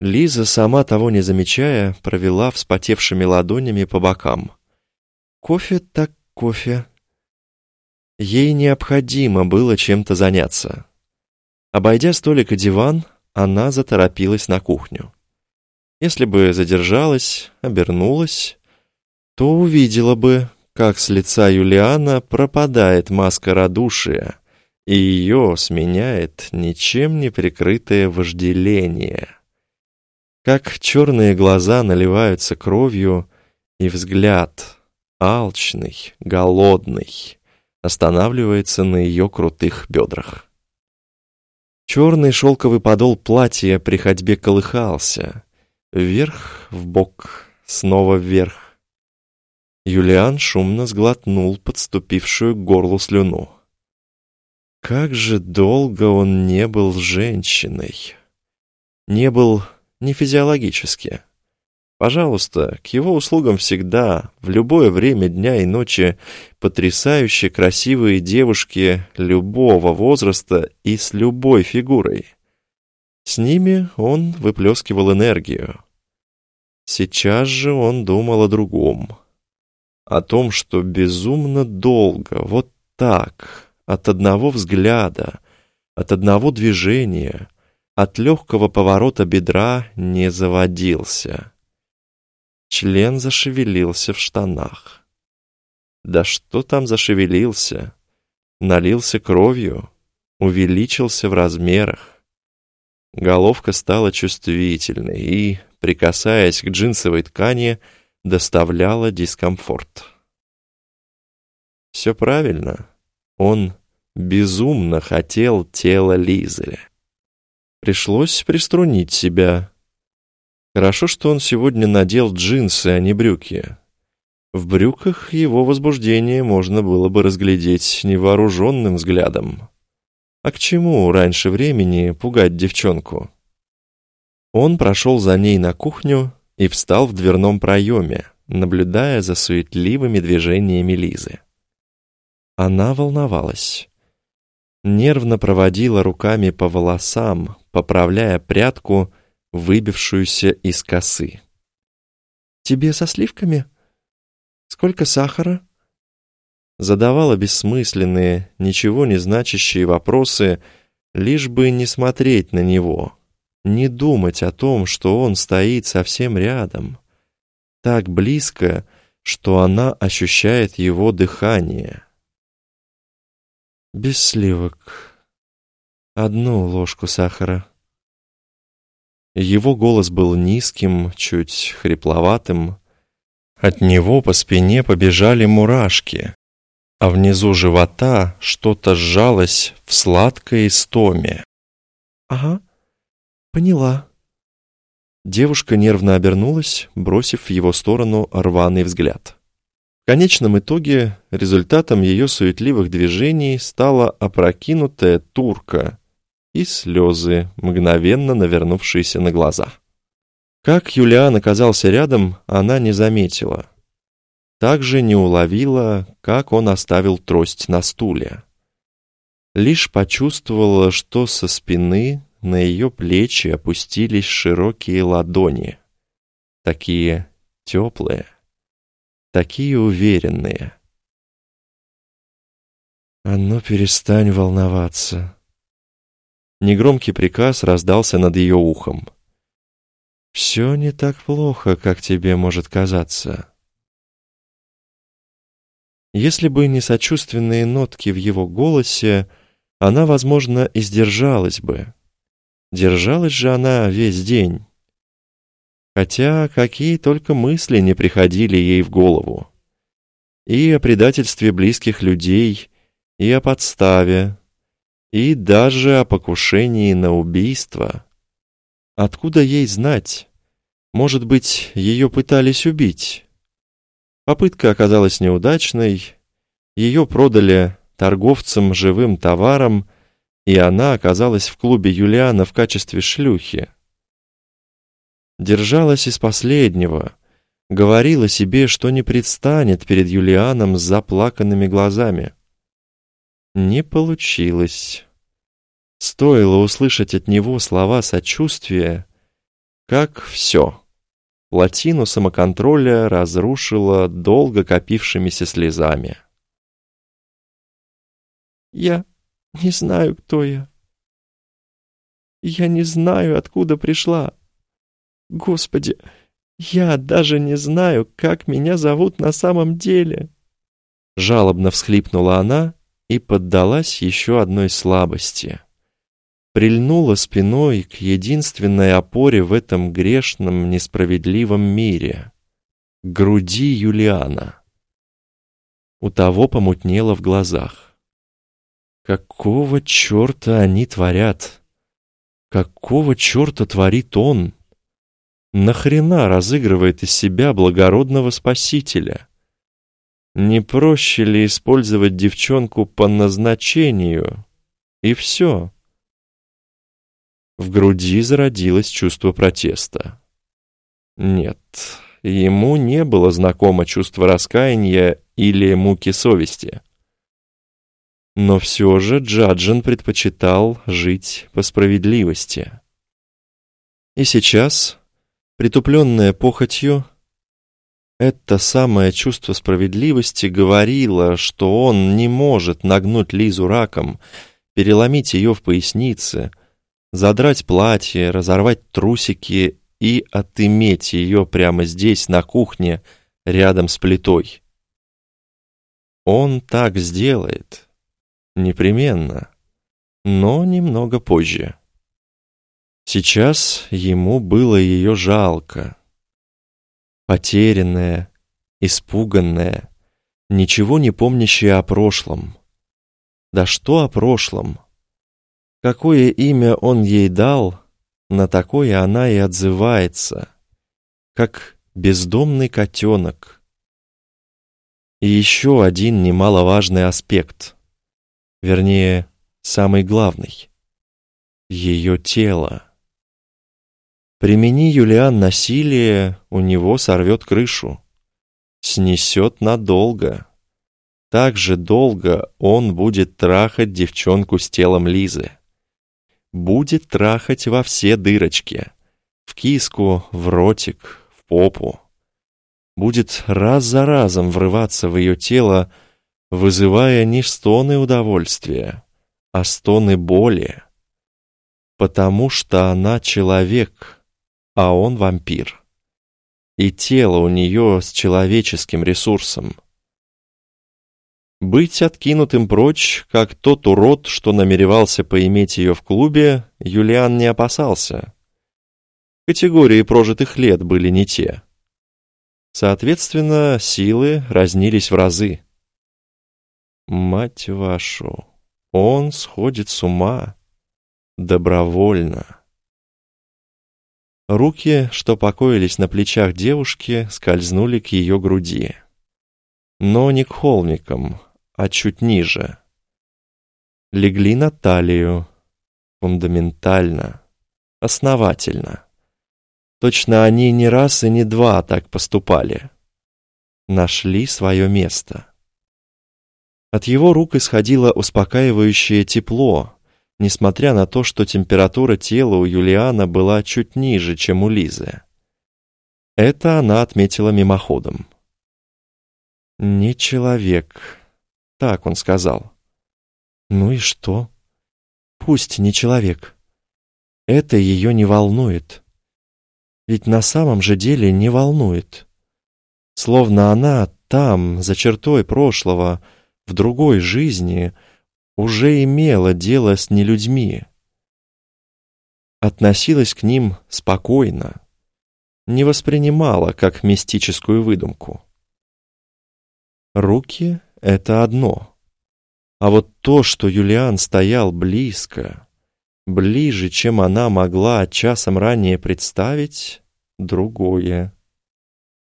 Лиза, сама того не замечая, провела вспотевшими ладонями по бокам. «Кофе так кофе». Ей необходимо было чем-то заняться. Обойдя столик и диван, она заторопилась на кухню. Если бы задержалась, обернулась, то увидела бы, как с лица Юлиана пропадает маска радушия, и ее сменяет ничем не прикрытое вожделение. Как черные глаза наливаются кровью, и взгляд, алчный, голодный, останавливается на ее крутых бедрах. Черный шелковый подол платья при ходьбе колыхался. Вверх, в бок, снова вверх. Юлиан шумно сглотнул подступившую к горлу слюну. Как же долго он не был женщиной. Не был не физиологически, Пожалуйста, к его услугам всегда, в любое время дня и ночи, потрясающе красивые девушки любого возраста и с любой фигурой. С ними он выплескивал энергию. Сейчас же он думал о другом. О том, что безумно долго, вот так, от одного взгляда, от одного движения, от легкого поворота бедра не заводился. Член зашевелился в штанах. Да что там зашевелился? Налился кровью, увеличился в размерах. Головка стала чувствительной и, прикасаясь к джинсовой ткани, доставляла дискомфорт. Все правильно. Он безумно хотел тело Лизы. Пришлось приструнить себя, Хорошо, что он сегодня надел джинсы, а не брюки. В брюках его возбуждение можно было бы разглядеть невооруженным взглядом. А к чему раньше времени пугать девчонку? Он прошел за ней на кухню и встал в дверном проеме, наблюдая за суетливыми движениями Лизы. Она волновалась. Нервно проводила руками по волосам, поправляя прядку, выбившуюся из косы. «Тебе со сливками? Сколько сахара?» Задавала бессмысленные, ничего не значащие вопросы, лишь бы не смотреть на него, не думать о том, что он стоит совсем рядом, так близко, что она ощущает его дыхание. «Без сливок. Одну ложку сахара». Его голос был низким, чуть хрипловатым. От него по спине побежали мурашки, а внизу живота что-то сжалось в сладкой истоме. «Ага, поняла». Девушка нервно обернулась, бросив в его сторону рваный взгляд. В конечном итоге результатом ее суетливых движений стала опрокинутая турка, и слезы, мгновенно навернувшиеся на глаза. Как Юлиан оказался рядом, она не заметила. Также не уловила, как он оставил трость на стуле. Лишь почувствовала, что со спины на ее плечи опустились широкие ладони. Такие теплые, такие уверенные. «А ну, перестань волноваться». Негромкий приказ раздался над ее ухом. «Все не так плохо, как тебе может казаться». Если бы не сочувственные нотки в его голосе, она, возможно, и сдержалась бы. Держалась же она весь день. Хотя какие только мысли не приходили ей в голову. И о предательстве близких людей, и о подставе, и даже о покушении на убийство. Откуда ей знать? Может быть, ее пытались убить? Попытка оказалась неудачной, ее продали торговцам живым товаром, и она оказалась в клубе Юлиана в качестве шлюхи. Держалась из последнего, говорила себе, что не предстанет перед Юлианом с заплаканными глазами. Не получилось. Стоило услышать от него слова сочувствия, как все. Плотину самоконтроля разрушила долго копившимися слезами. «Я не знаю, кто я. Я не знаю, откуда пришла. Господи, я даже не знаю, как меня зовут на самом деле». Жалобно всхлипнула она и поддалась еще одной слабости прильнула спиной к единственной опоре в этом грешном, несправедливом мире — груди Юлиана. У того помутнело в глазах. Какого черта они творят? Какого черта творит он? Нахрена разыгрывает из себя благородного спасителя? Не проще ли использовать девчонку по назначению? И все. В груди зародилось чувство протеста. Нет, ему не было знакомо чувство раскаяния или муки совести. Но все же Джаджин предпочитал жить по справедливости. И сейчас, притупленное похотью, это самое чувство справедливости говорило, что он не может нагнуть Лизу раком, переломить ее в пояснице, задрать платье, разорвать трусики и отыметь ее прямо здесь, на кухне, рядом с плитой. Он так сделает. Непременно. Но немного позже. Сейчас ему было ее жалко. Потерянная, испуганная, ничего не помнящая о прошлом. Да что о прошлом? Какое имя он ей дал, на такое она и отзывается, как бездомный котенок. И еще один немаловажный аспект, вернее, самый главный — ее тело. Примени Юлиан насилие, у него сорвет крышу, снесет надолго. Так же долго он будет трахать девчонку с телом Лизы будет трахать во все дырочки. В киску, в ротик, в попу. Будет раз за разом врываться в ее тело, вызывая не стоны удовольствия, а стоны боли. Потому что она человек, а он вампир. И тело у нее с человеческим ресурсом — быть откинутым прочь, как тот урод, что намеревался поиметь ее в клубе, Юлиан не опасался. Категории прожитых лет были не те. Соответственно, силы разнились в разы. Мать вашу, он сходит с ума. Добровольно. Руки, что покоились на плечах девушки, скользнули к ее груди. Но не к холмикам, а чуть ниже. Легли на талию, фундаментально, основательно. Точно они не раз и не два так поступали. Нашли свое место. От его рук исходило успокаивающее тепло, несмотря на то, что температура тела у Юлиана была чуть ниже, чем у Лизы. Это она отметила мимоходом. «Не человек», так он сказал. Ну и что? Пусть не человек. Это ее не волнует. Ведь на самом же деле не волнует. Словно она там, за чертой прошлого, в другой жизни, уже имела дело с нелюдьми. Относилась к ним спокойно, не воспринимала как мистическую выдумку. Руки — это одно. А вот то, что Юлиан стоял близко, ближе, чем она могла часом ранее представить, другое.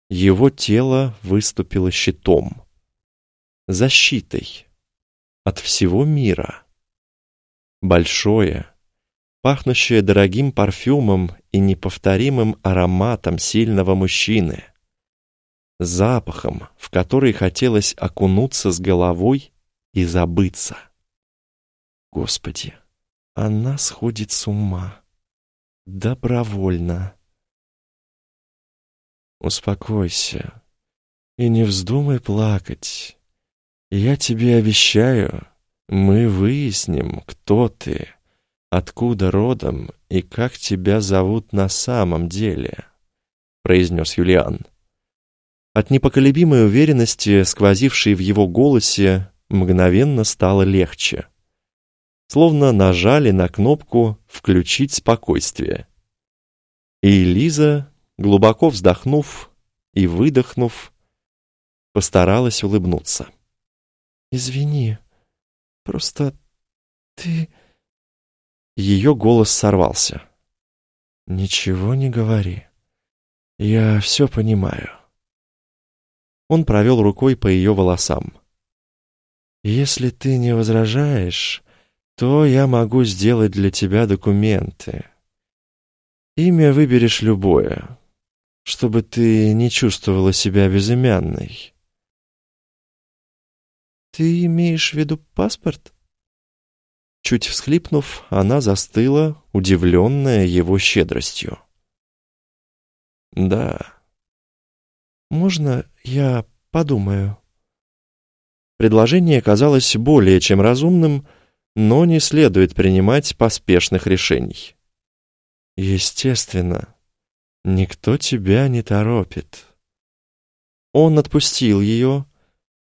Его тело выступило щитом, защитой от всего мира. Большое, пахнущее дорогим парфюмом и неповторимым ароматом сильного мужчины. Запахом, в который хотелось окунуться с головой и забыться. Господи, она сходит с ума. Добровольно. Успокойся и не вздумай плакать. Я тебе обещаю, мы выясним, кто ты, откуда родом и как тебя зовут на самом деле, произнес Юлиан. От непоколебимой уверенности, сквозившей в его голосе, мгновенно стало легче. Словно нажали на кнопку «Включить спокойствие». И Лиза глубоко вздохнув и выдохнув, постаралась улыбнуться. «Извини, просто ты...» Ее голос сорвался. «Ничего не говори. Я все понимаю». Он провел рукой по ее волосам. «Если ты не возражаешь, то я могу сделать для тебя документы. Имя выберешь любое, чтобы ты не чувствовала себя безымянной. Ты имеешь в виду паспорт? Чуть всхлипнув, она застыла, удивленная его щедростью. Да. Можно я подумаю? Предложение казалось более чем разумным, но не следует принимать поспешных решений. Естественно, Никто тебя не торопит. Он отпустил ее,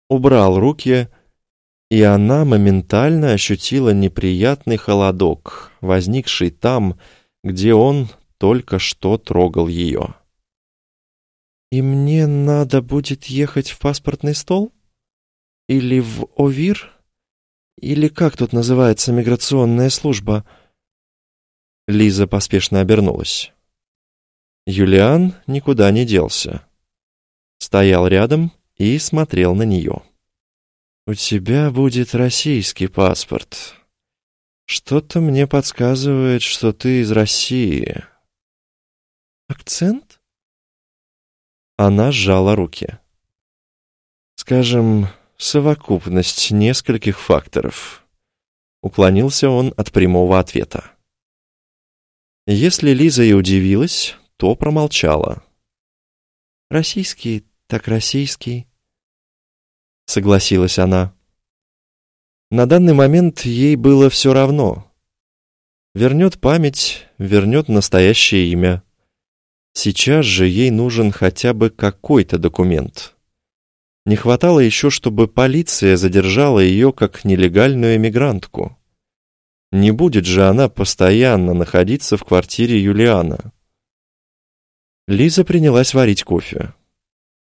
убрал руки, и она моментально ощутила неприятный холодок, возникший там, где он только что трогал ее. «И мне надо будет ехать в паспортный стол? Или в ОВИР? Или как тут называется миграционная служба?» Лиза поспешно обернулась. Юлиан никуда не делся. Стоял рядом и смотрел на нее. «У тебя будет российский паспорт. Что-то мне подсказывает, что ты из России». «Акцент?» Она сжала руки. «Скажем, совокупность нескольких факторов». Уклонился он от прямого ответа. Если Лиза и удивилась, то промолчала. «Российский, так российский», — согласилась она. На данный момент ей было все равно. Вернет память, вернет настоящее имя. Сейчас же ей нужен хотя бы какой-то документ. Не хватало еще, чтобы полиция задержала ее как нелегальную эмигрантку. Не будет же она постоянно находиться в квартире Юлиана. Лиза принялась варить кофе.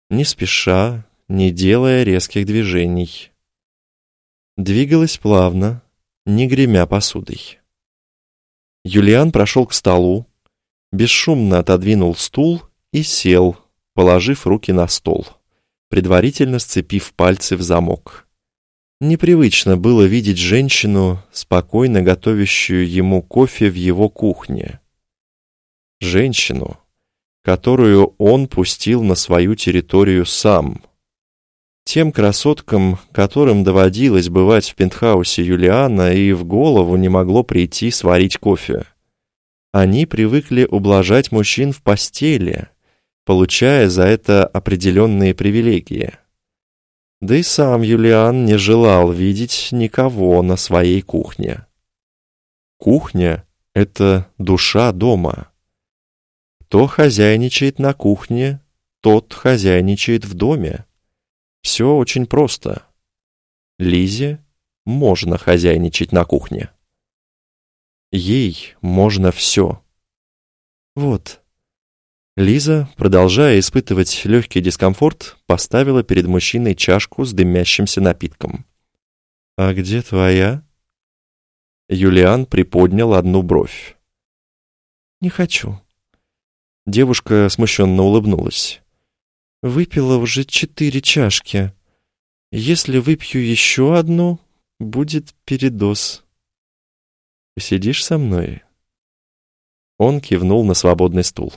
Не спеша, не делая резких движений. Двигалась плавно, не гремя посудой. Юлиан прошел к столу, бесшумно отодвинул стул и сел, положив руки на стол, предварительно сцепив пальцы в замок. Непривычно было видеть женщину, спокойно готовящую ему кофе в его кухне. Женщину, которую он пустил на свою территорию сам. Тем красоткам, которым доводилось бывать в пентхаусе Юлиана, и в голову не могло прийти сварить кофе. Они привыкли ублажать мужчин в постели, получая за это определенные привилегии. Да и сам Юлиан не желал видеть никого на своей кухне. Кухня — это душа дома. Кто хозяйничает на кухне, тот хозяйничает в доме. Все очень просто. Лизе можно хозяйничать на кухне. Ей можно все. Вот. Лиза, продолжая испытывать легкий дискомфорт, поставила перед мужчиной чашку с дымящимся напитком. «А где твоя?» Юлиан приподнял одну бровь. «Не хочу». Девушка смущенно улыбнулась. «Выпила уже четыре чашки. Если выпью еще одну, будет передоз. Посидишь со мной?» Он кивнул на свободный стул.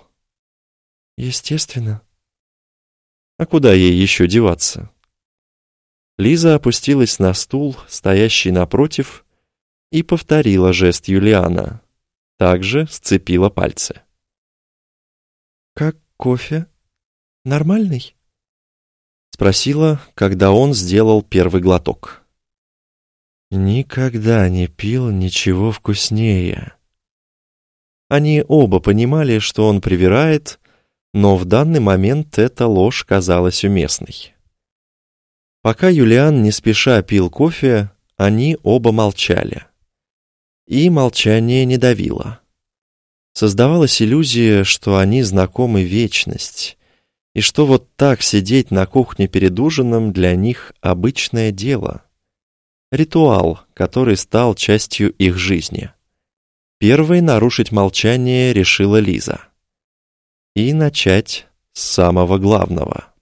«Естественно». «А куда ей еще деваться?» Лиза опустилась на стул, стоящий напротив, и повторила жест Юлиана. Также сцепила пальцы. «Как кофе? Нормальный?» Спросила, когда он сделал первый глоток. «Никогда не пил ничего вкуснее». Они оба понимали, что он привирает, но в данный момент эта ложь казалась уместной. Пока Юлиан не спеша пил кофе, они оба молчали. И молчание не давило. Создавалась иллюзия, что они знакомы вечность, и что вот так сидеть на кухне перед ужином для них обычное дело. Ритуал, который стал частью их жизни. Первой нарушить молчание решила Лиза. И начать с самого главного.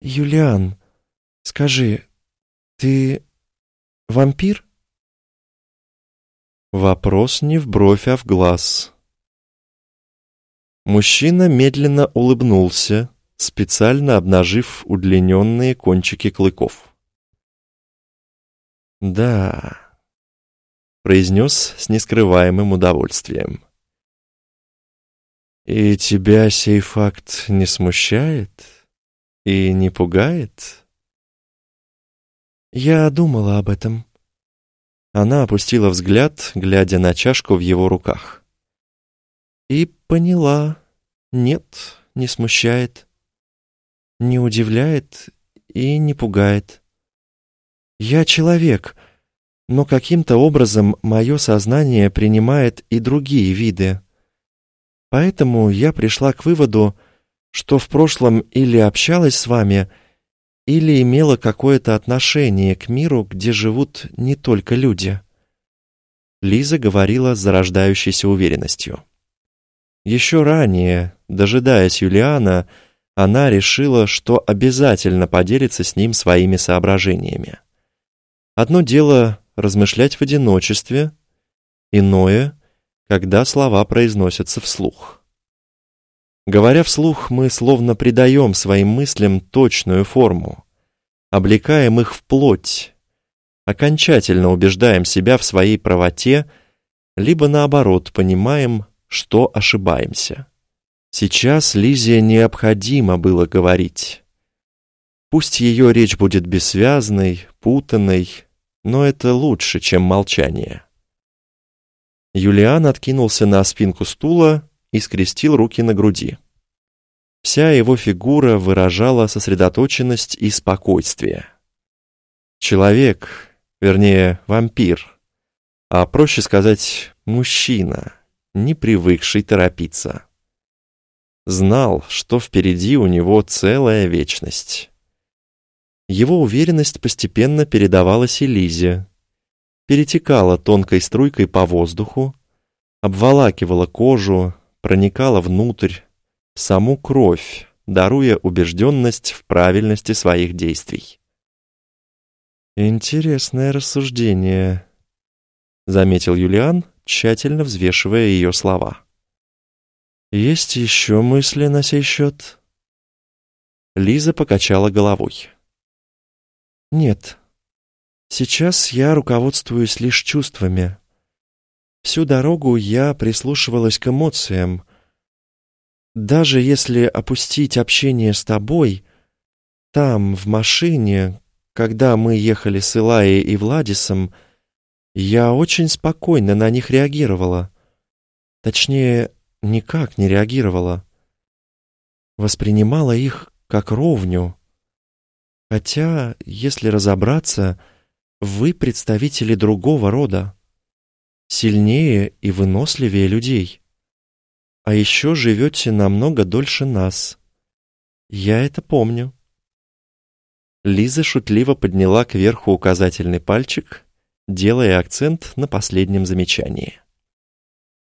«Юлиан, скажи, ты вампир?» Вопрос не в бровь, а в глаз. Мужчина медленно улыбнулся, специально обнажив удлиненные кончики клыков. «Да», — произнес с нескрываемым удовольствием. «И тебя сей факт не смущает и не пугает?» «Я думала об этом», она опустила взгляд, глядя на чашку в его руках. И поняла. Нет, не смущает. Не удивляет и не пугает. Я человек, но каким-то образом мое сознание принимает и другие виды. Поэтому я пришла к выводу, что в прошлом или общалась с вами, или имела какое-то отношение к миру, где живут не только люди. Лиза говорила с зарождающейся уверенностью. Еще ранее, дожидаясь Юлиана, она решила, что обязательно поделится с ним своими соображениями. Одно дело размышлять в одиночестве, иное, когда слова произносятся вслух. Говоря вслух, мы словно придаем своим мыслям точную форму, облекаем их в плоть, окончательно убеждаем себя в своей правоте, либо наоборот понимаем, что ошибаемся. Сейчас Лизе необходимо было говорить. Пусть ее речь будет бессвязной, путанной, но это лучше, чем молчание. Юлиан откинулся на спинку стула и скрестил руки на груди. Вся его фигура выражала сосредоточенность и спокойствие. Человек, вернее, вампир, а проще сказать, мужчина, не привыкший торопиться. Знал, что впереди у него целая вечность. Его уверенность постепенно передавалась Элизе, перетекала тонкой струйкой по воздуху, обволакивала кожу, проникала внутрь, в саму кровь, даруя убежденность в правильности своих действий. «Интересное рассуждение», — заметил Юлиан, тщательно взвешивая ее слова. «Есть еще мысли на сей счет?» Лиза покачала головой. «Нет. Сейчас я руководствуюсь лишь чувствами. Всю дорогу я прислушивалась к эмоциям. Даже если опустить общение с тобой, там, в машине, когда мы ехали с Илаей и Владисом, я очень спокойно на них реагировала. Точнее, никак не реагировала. Воспринимала их как ровню. Хотя, если разобраться, вы представители другого рода. Сильнее и выносливее людей. А еще живете намного дольше нас. Я это помню. Лиза шутливо подняла кверху указательный пальчик, делая акцент на последнем замечании.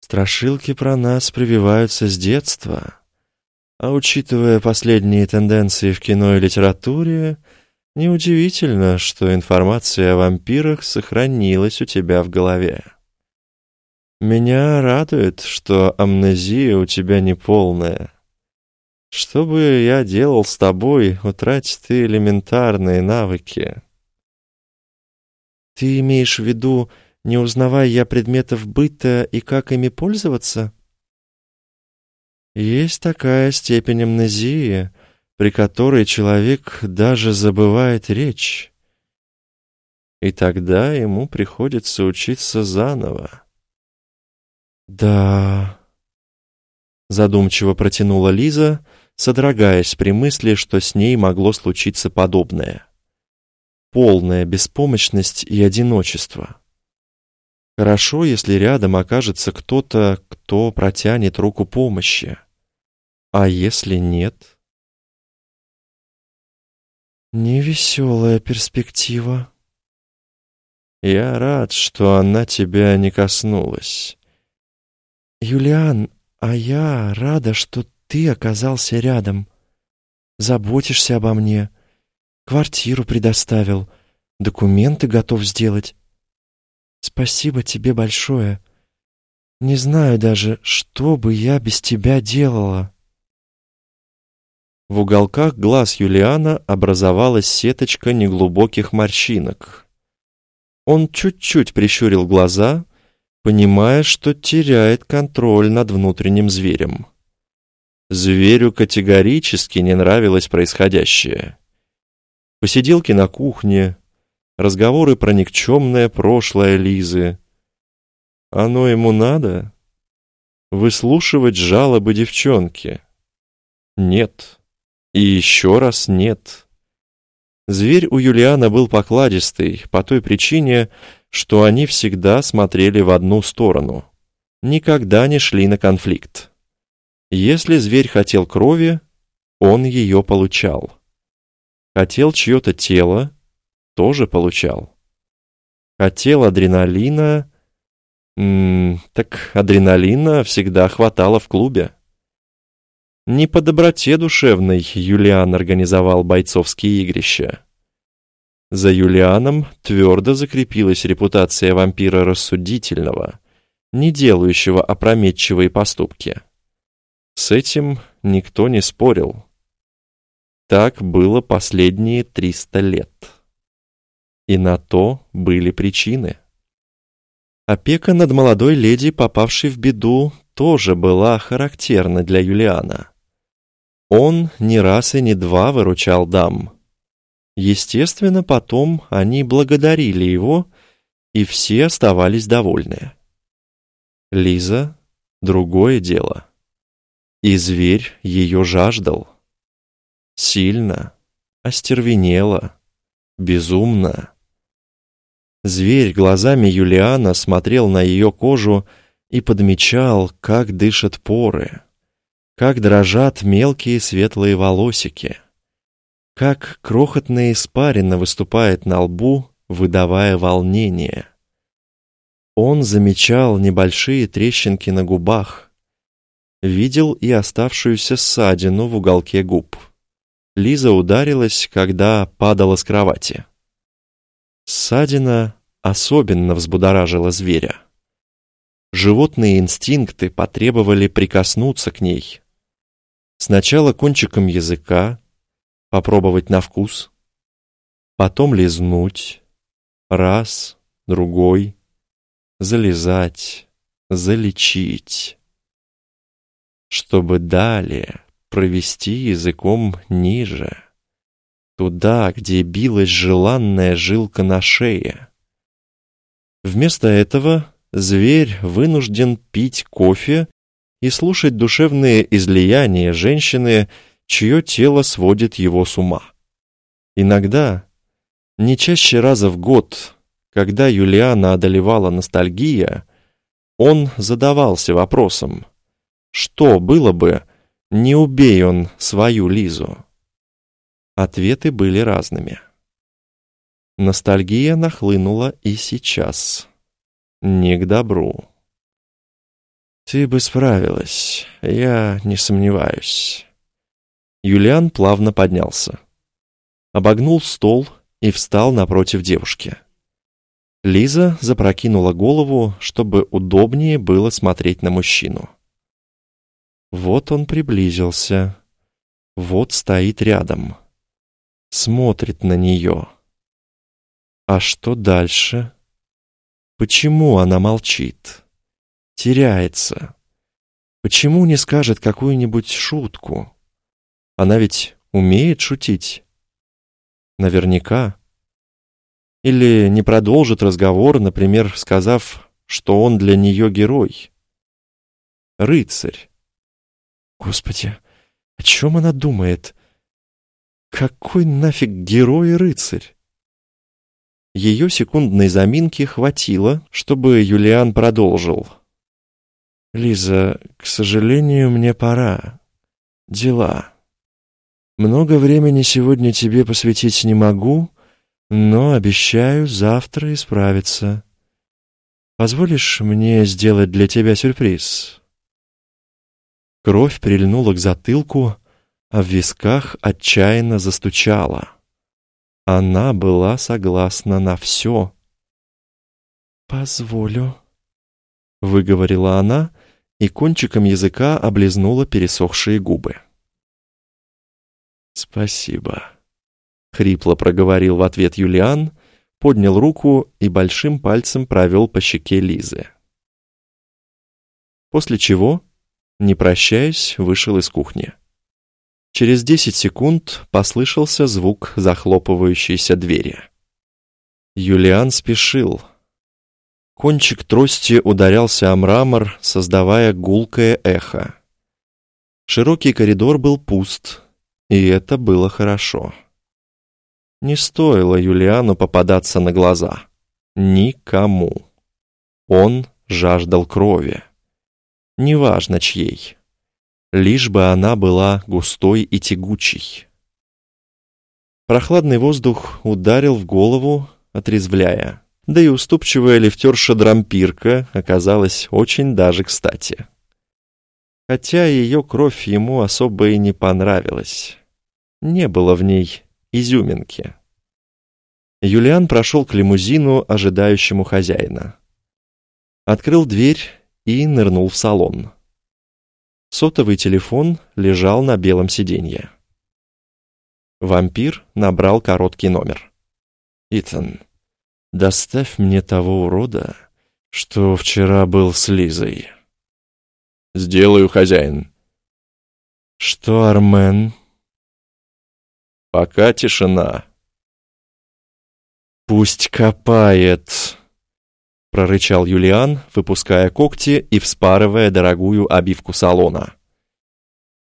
Страшилки про нас прививаются с детства. А учитывая последние тенденции в кино и литературе, неудивительно, что информация о вампирах сохранилась у тебя в голове. Меня радует, что амнезия у тебя не полная. Что бы я делал с тобой, утрать ты элементарные навыки. Ты имеешь в виду, не узнавая я предметов быта и как ими пользоваться? Есть такая степень амнезии, при которой человек даже забывает речь. И тогда ему приходится учиться заново. «Да...» Задумчиво протянула Лиза, содрогаясь при мысли, что с ней могло случиться подобное. Полная беспомощность и одиночество. Хорошо, если рядом окажется кто-то, кто протянет руку помощи. А если нет? Невеселая перспектива. Я рад, что она тебя не коснулась. Юлиан, а я рада, что ты оказался рядом. Заботишься обо мне. Квартиру предоставил. Документы готов сделать. Спасибо тебе большое. Не знаю даже, что бы я без тебя делала. В уголках глаз Юлиана образовалась сеточка неглубоких морщинок. Он чуть-чуть прищурил глаза, понимая, что теряет контроль над внутренним зверем. Зверю категорически не нравилось происходящее. Посиделки на кухне, разговоры про никчемное прошлое Лизы. Оно ему надо? Выслушивать жалобы девчонки? Нет. И еще раз нет. Зверь у Юлиана был покладистый, по той причине, что они всегда смотрели в одну сторону. Никогда не шли на конфликт. Если зверь хотел крови, он ее получал. Хотел чье-то тело, тоже получал. Хотел адреналина... М -м, так адреналина всегда хватало в клубе. Не по доброте душевной Юлиан организовал бойцовские игрища. За Юлианом твердо закрепилась репутация вампира рассудительного, не делающего опрометчивые поступки. С этим никто не спорил. Так было последние триста лет. И на то были причины. Опека над молодой леди, попавшей в беду, тоже была характерна для Юлиана. Он не раз и не два выручал дам. Естественно, потом они благодарили его, и все оставались довольны. Лиза — другое дело. И зверь ее жаждал. Сильно, остервенело, безумно. Зверь глазами Юлиана смотрел на ее кожу и подмечал, как дышат поры, как дрожат мелкие светлые волосики, как крохотная испарина выступает на лбу, выдавая волнение. Он замечал небольшие трещинки на губах, видел и оставшуюся ссадину в уголке губ. Лиза ударилась, когда падала с кровати. Ссадина особенно взбудоражила зверя. Животные инстинкты потребовали прикоснуться к ней. Сначала кончиком языка, попробовать на вкус, потом лизнуть, раз, другой, залезать, залечить чтобы далее провести языком ниже, туда, где билась желанная жилка на шее. Вместо этого зверь вынужден пить кофе и слушать душевные излияния женщины, чье тело сводит его с ума. Иногда, не чаще раза в год, когда Юлиана одолевала ностальгия, он задавался вопросом, что было бы, не убей он свою Лизу. Ответы были разными. Ностальгия нахлынула и сейчас. Не к добру. Ты бы справилась, я не сомневаюсь. Юлиан плавно поднялся. Обогнул стол и встал напротив девушки. Лиза запрокинула голову, чтобы удобнее было смотреть на мужчину. Вот он приблизился. Вот стоит рядом. Смотрит на нее. А что дальше? Почему она молчит? Теряется. Почему не скажет какую-нибудь шутку? Она ведь умеет шутить. Наверняка. Или не продолжит разговор, например, сказав, что он для нее герой. Рыцарь. Господи, о чем она думает? Какой нафиг герой и рыцарь? Ее секундной заминки хватило, чтобы Юлиан продолжил. «Лиза, к сожалению, мне пора. Дела. Много времени сегодня тебе посвятить не могу, но обещаю завтра исправиться. Позволишь мне сделать для тебя сюрприз?» Кровь прильнула к затылку, а в висках отчаянно застучала. Она была согласна на все. «Позволю», — выговорила она и кончиком языка облизнула пересохшие губы. «Спасибо», — хрипло проговорил в ответ Юлиан, поднял руку и большим пальцем провел по щеке Лизы. После чего, не прощаясь, вышел из кухни. Через десять секунд послышался звук захлопывающейся двери. Юлиан спешил. Кончик трости ударялся о мрамор, создавая гулкое эхо. Широкий коридор был пуст, и это было хорошо. Не стоило Юлиану попадаться на глаза. Никому. Он жаждал крови. Неважно чьей лишь бы она была густой и тягучей. Прохладный воздух ударил в голову, отрезвляя. Да и уступчивая лифтерша-дрампирка оказалась очень даже кстати. Хотя ее кровь ему особо и не понравилась. Не было в ней изюминки. Юлиан прошел к лимузину, ожидающему хозяина. Открыл дверь и нырнул в салон. Сотовый телефон лежал на белом сиденье. Вампир набрал короткий номер. «Итан, доставь мне того урода, что вчера был с Лизой». «Сделаю, хозяин». «Что, Армен?» «Пока тишина». «Пусть копает», — прорычал Юлиан, выпуская когти и вспарывая дорогую обивку салона.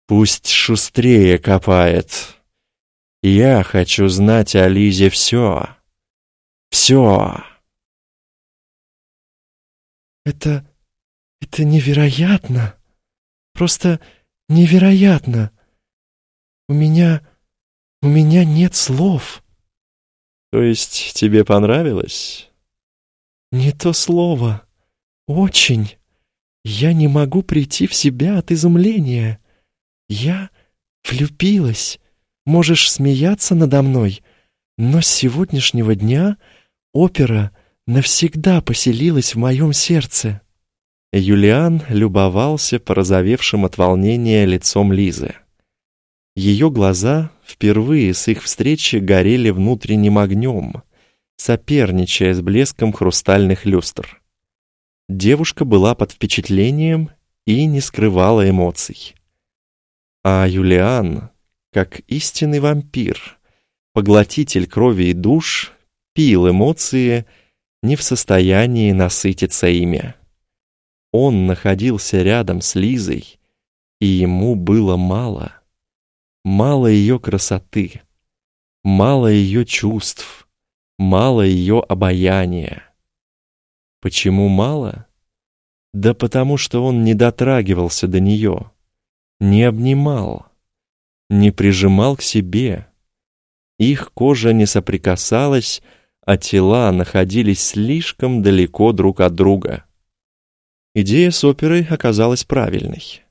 «Пусть шустрее копает. Я хочу знать о Лизе все. Все!» «Это... это невероятно! Просто невероятно! У меня... у меня нет слов!» «То есть тебе понравилось?» «Не то слово. Очень. Я не могу прийти в себя от изумления. Я влюбилась. Можешь смеяться надо мной, но с сегодняшнего дня опера навсегда поселилась в моем сердце». Юлиан любовался порозовевшим от волнения лицом Лизы. Ее глаза впервые с их встречи горели внутренним огнем, соперничая с блеском хрустальных люстр. Девушка была под впечатлением и не скрывала эмоций. А Юлиан, как истинный вампир, поглотитель крови и душ, пил эмоции, не в состоянии насытиться ими. Он находился рядом с Лизой, и ему было мало. Мало ее красоты, мало ее чувств, мало ее обаяния. Почему мало? Да потому что он не дотрагивался до нее, не обнимал, не прижимал к себе. Их кожа не соприкасалась, а тела находились слишком далеко друг от друга. Идея с оперой оказалась правильной.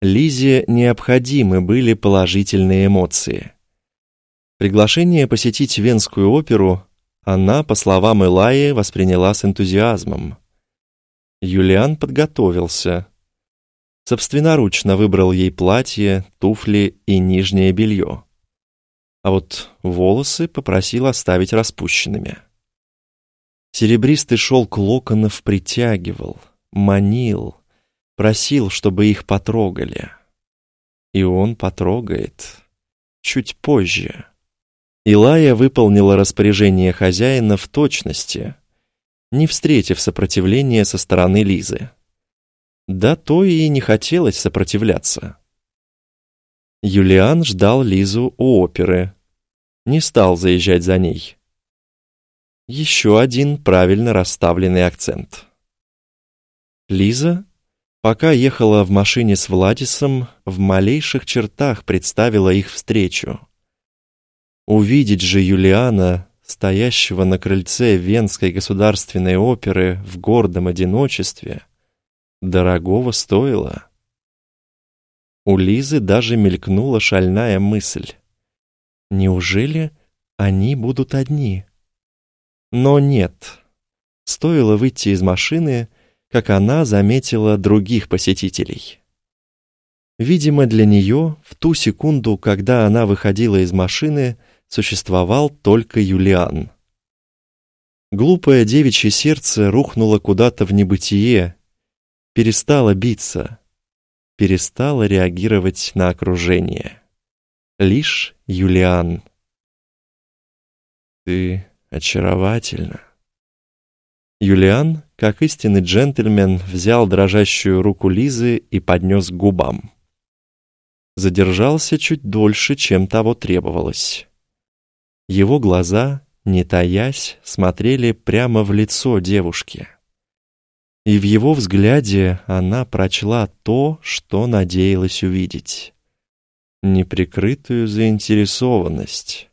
Лизе необходимы были положительные эмоции. Приглашение посетить Венскую оперу она, по словам Элаи, восприняла с энтузиазмом. Юлиан подготовился. Собственноручно выбрал ей платье, туфли и нижнее белье. А вот волосы попросил оставить распущенными. Серебристый шелк локонов притягивал, манил, просил, чтобы их потрогали. И он потрогает чуть позже. Илая выполнила распоряжение хозяина в точности, не встретив сопротивления со стороны Лизы. Да то и не хотелось сопротивляться. Юлиан ждал Лизу у оперы, не стал заезжать за ней. Еще один правильно расставленный акцент. Лиза, пока ехала в машине с Владисом, в малейших чертах представила их встречу. Увидеть же Юлиана, стоящего на крыльце Венской государственной оперы в гордом одиночестве, дорогого стоило. У Лизы даже мелькнула шальная мысль. Неужели они будут одни? Но нет. Стоило выйти из машины, как она заметила других посетителей. Видимо, для нее в ту секунду, когда она выходила из машины, существовал только Юлиан. Глупое девичье сердце рухнуло куда-то в небытие, перестало биться, перестало реагировать на окружение. Лишь Юлиан. «Ты очаровательна». Юлиан, как истинный джентльмен, взял дрожащую руку Лизы и поднес к губам. Задержался чуть дольше, чем того требовалось. Его глаза, не таясь, смотрели прямо в лицо девушки. И в его взгляде она прочла то, что надеялась увидеть. Неприкрытую заинтересованность.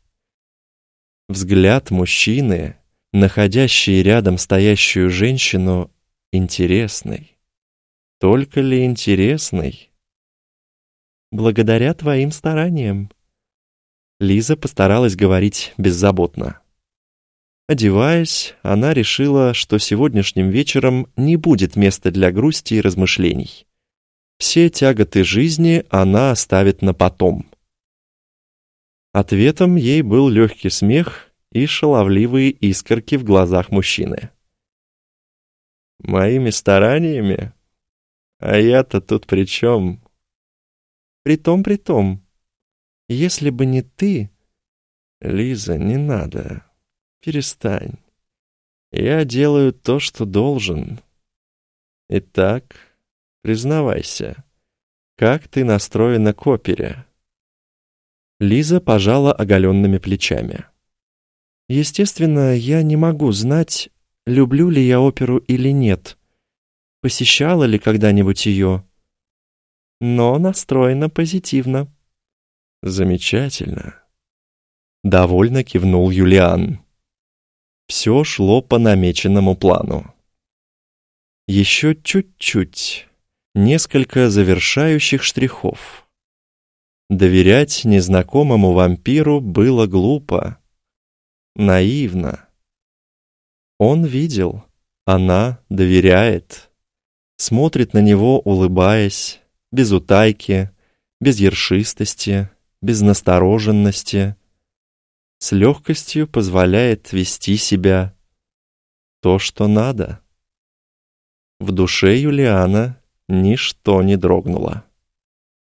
Взгляд мужчины, находящий рядом стоящую женщину, интересный. Только ли интересный? Благодаря твоим стараниям, Лиза постаралась говорить беззаботно. Одеваясь, она решила, что сегодняшним вечером не будет места для грусти и размышлений. Все тяготы жизни она оставит на потом. Ответом ей был легкий смех и шаловливые искорки в глазах мужчины. «Моими стараниями? А я-то тут при чем?» «Притом-притом», если бы не ты... Лиза, не надо. Перестань. Я делаю то, что должен. Итак, признавайся, как ты настроена к опере? Лиза пожала оголенными плечами. Естественно, я не могу знать, люблю ли я оперу или нет, посещала ли когда-нибудь ее, но настроена позитивно. Замечательно. Довольно кивнул Юлиан. Все шло по намеченному плану. Еще чуть-чуть, несколько завершающих штрихов. Доверять незнакомому вампиру было глупо, наивно. Он видел, она доверяет, смотрит на него, улыбаясь, без утайки, без ершистости, без настороженности, с легкостью позволяет вести себя то, что надо. В душе Юлиана ничто не дрогнуло.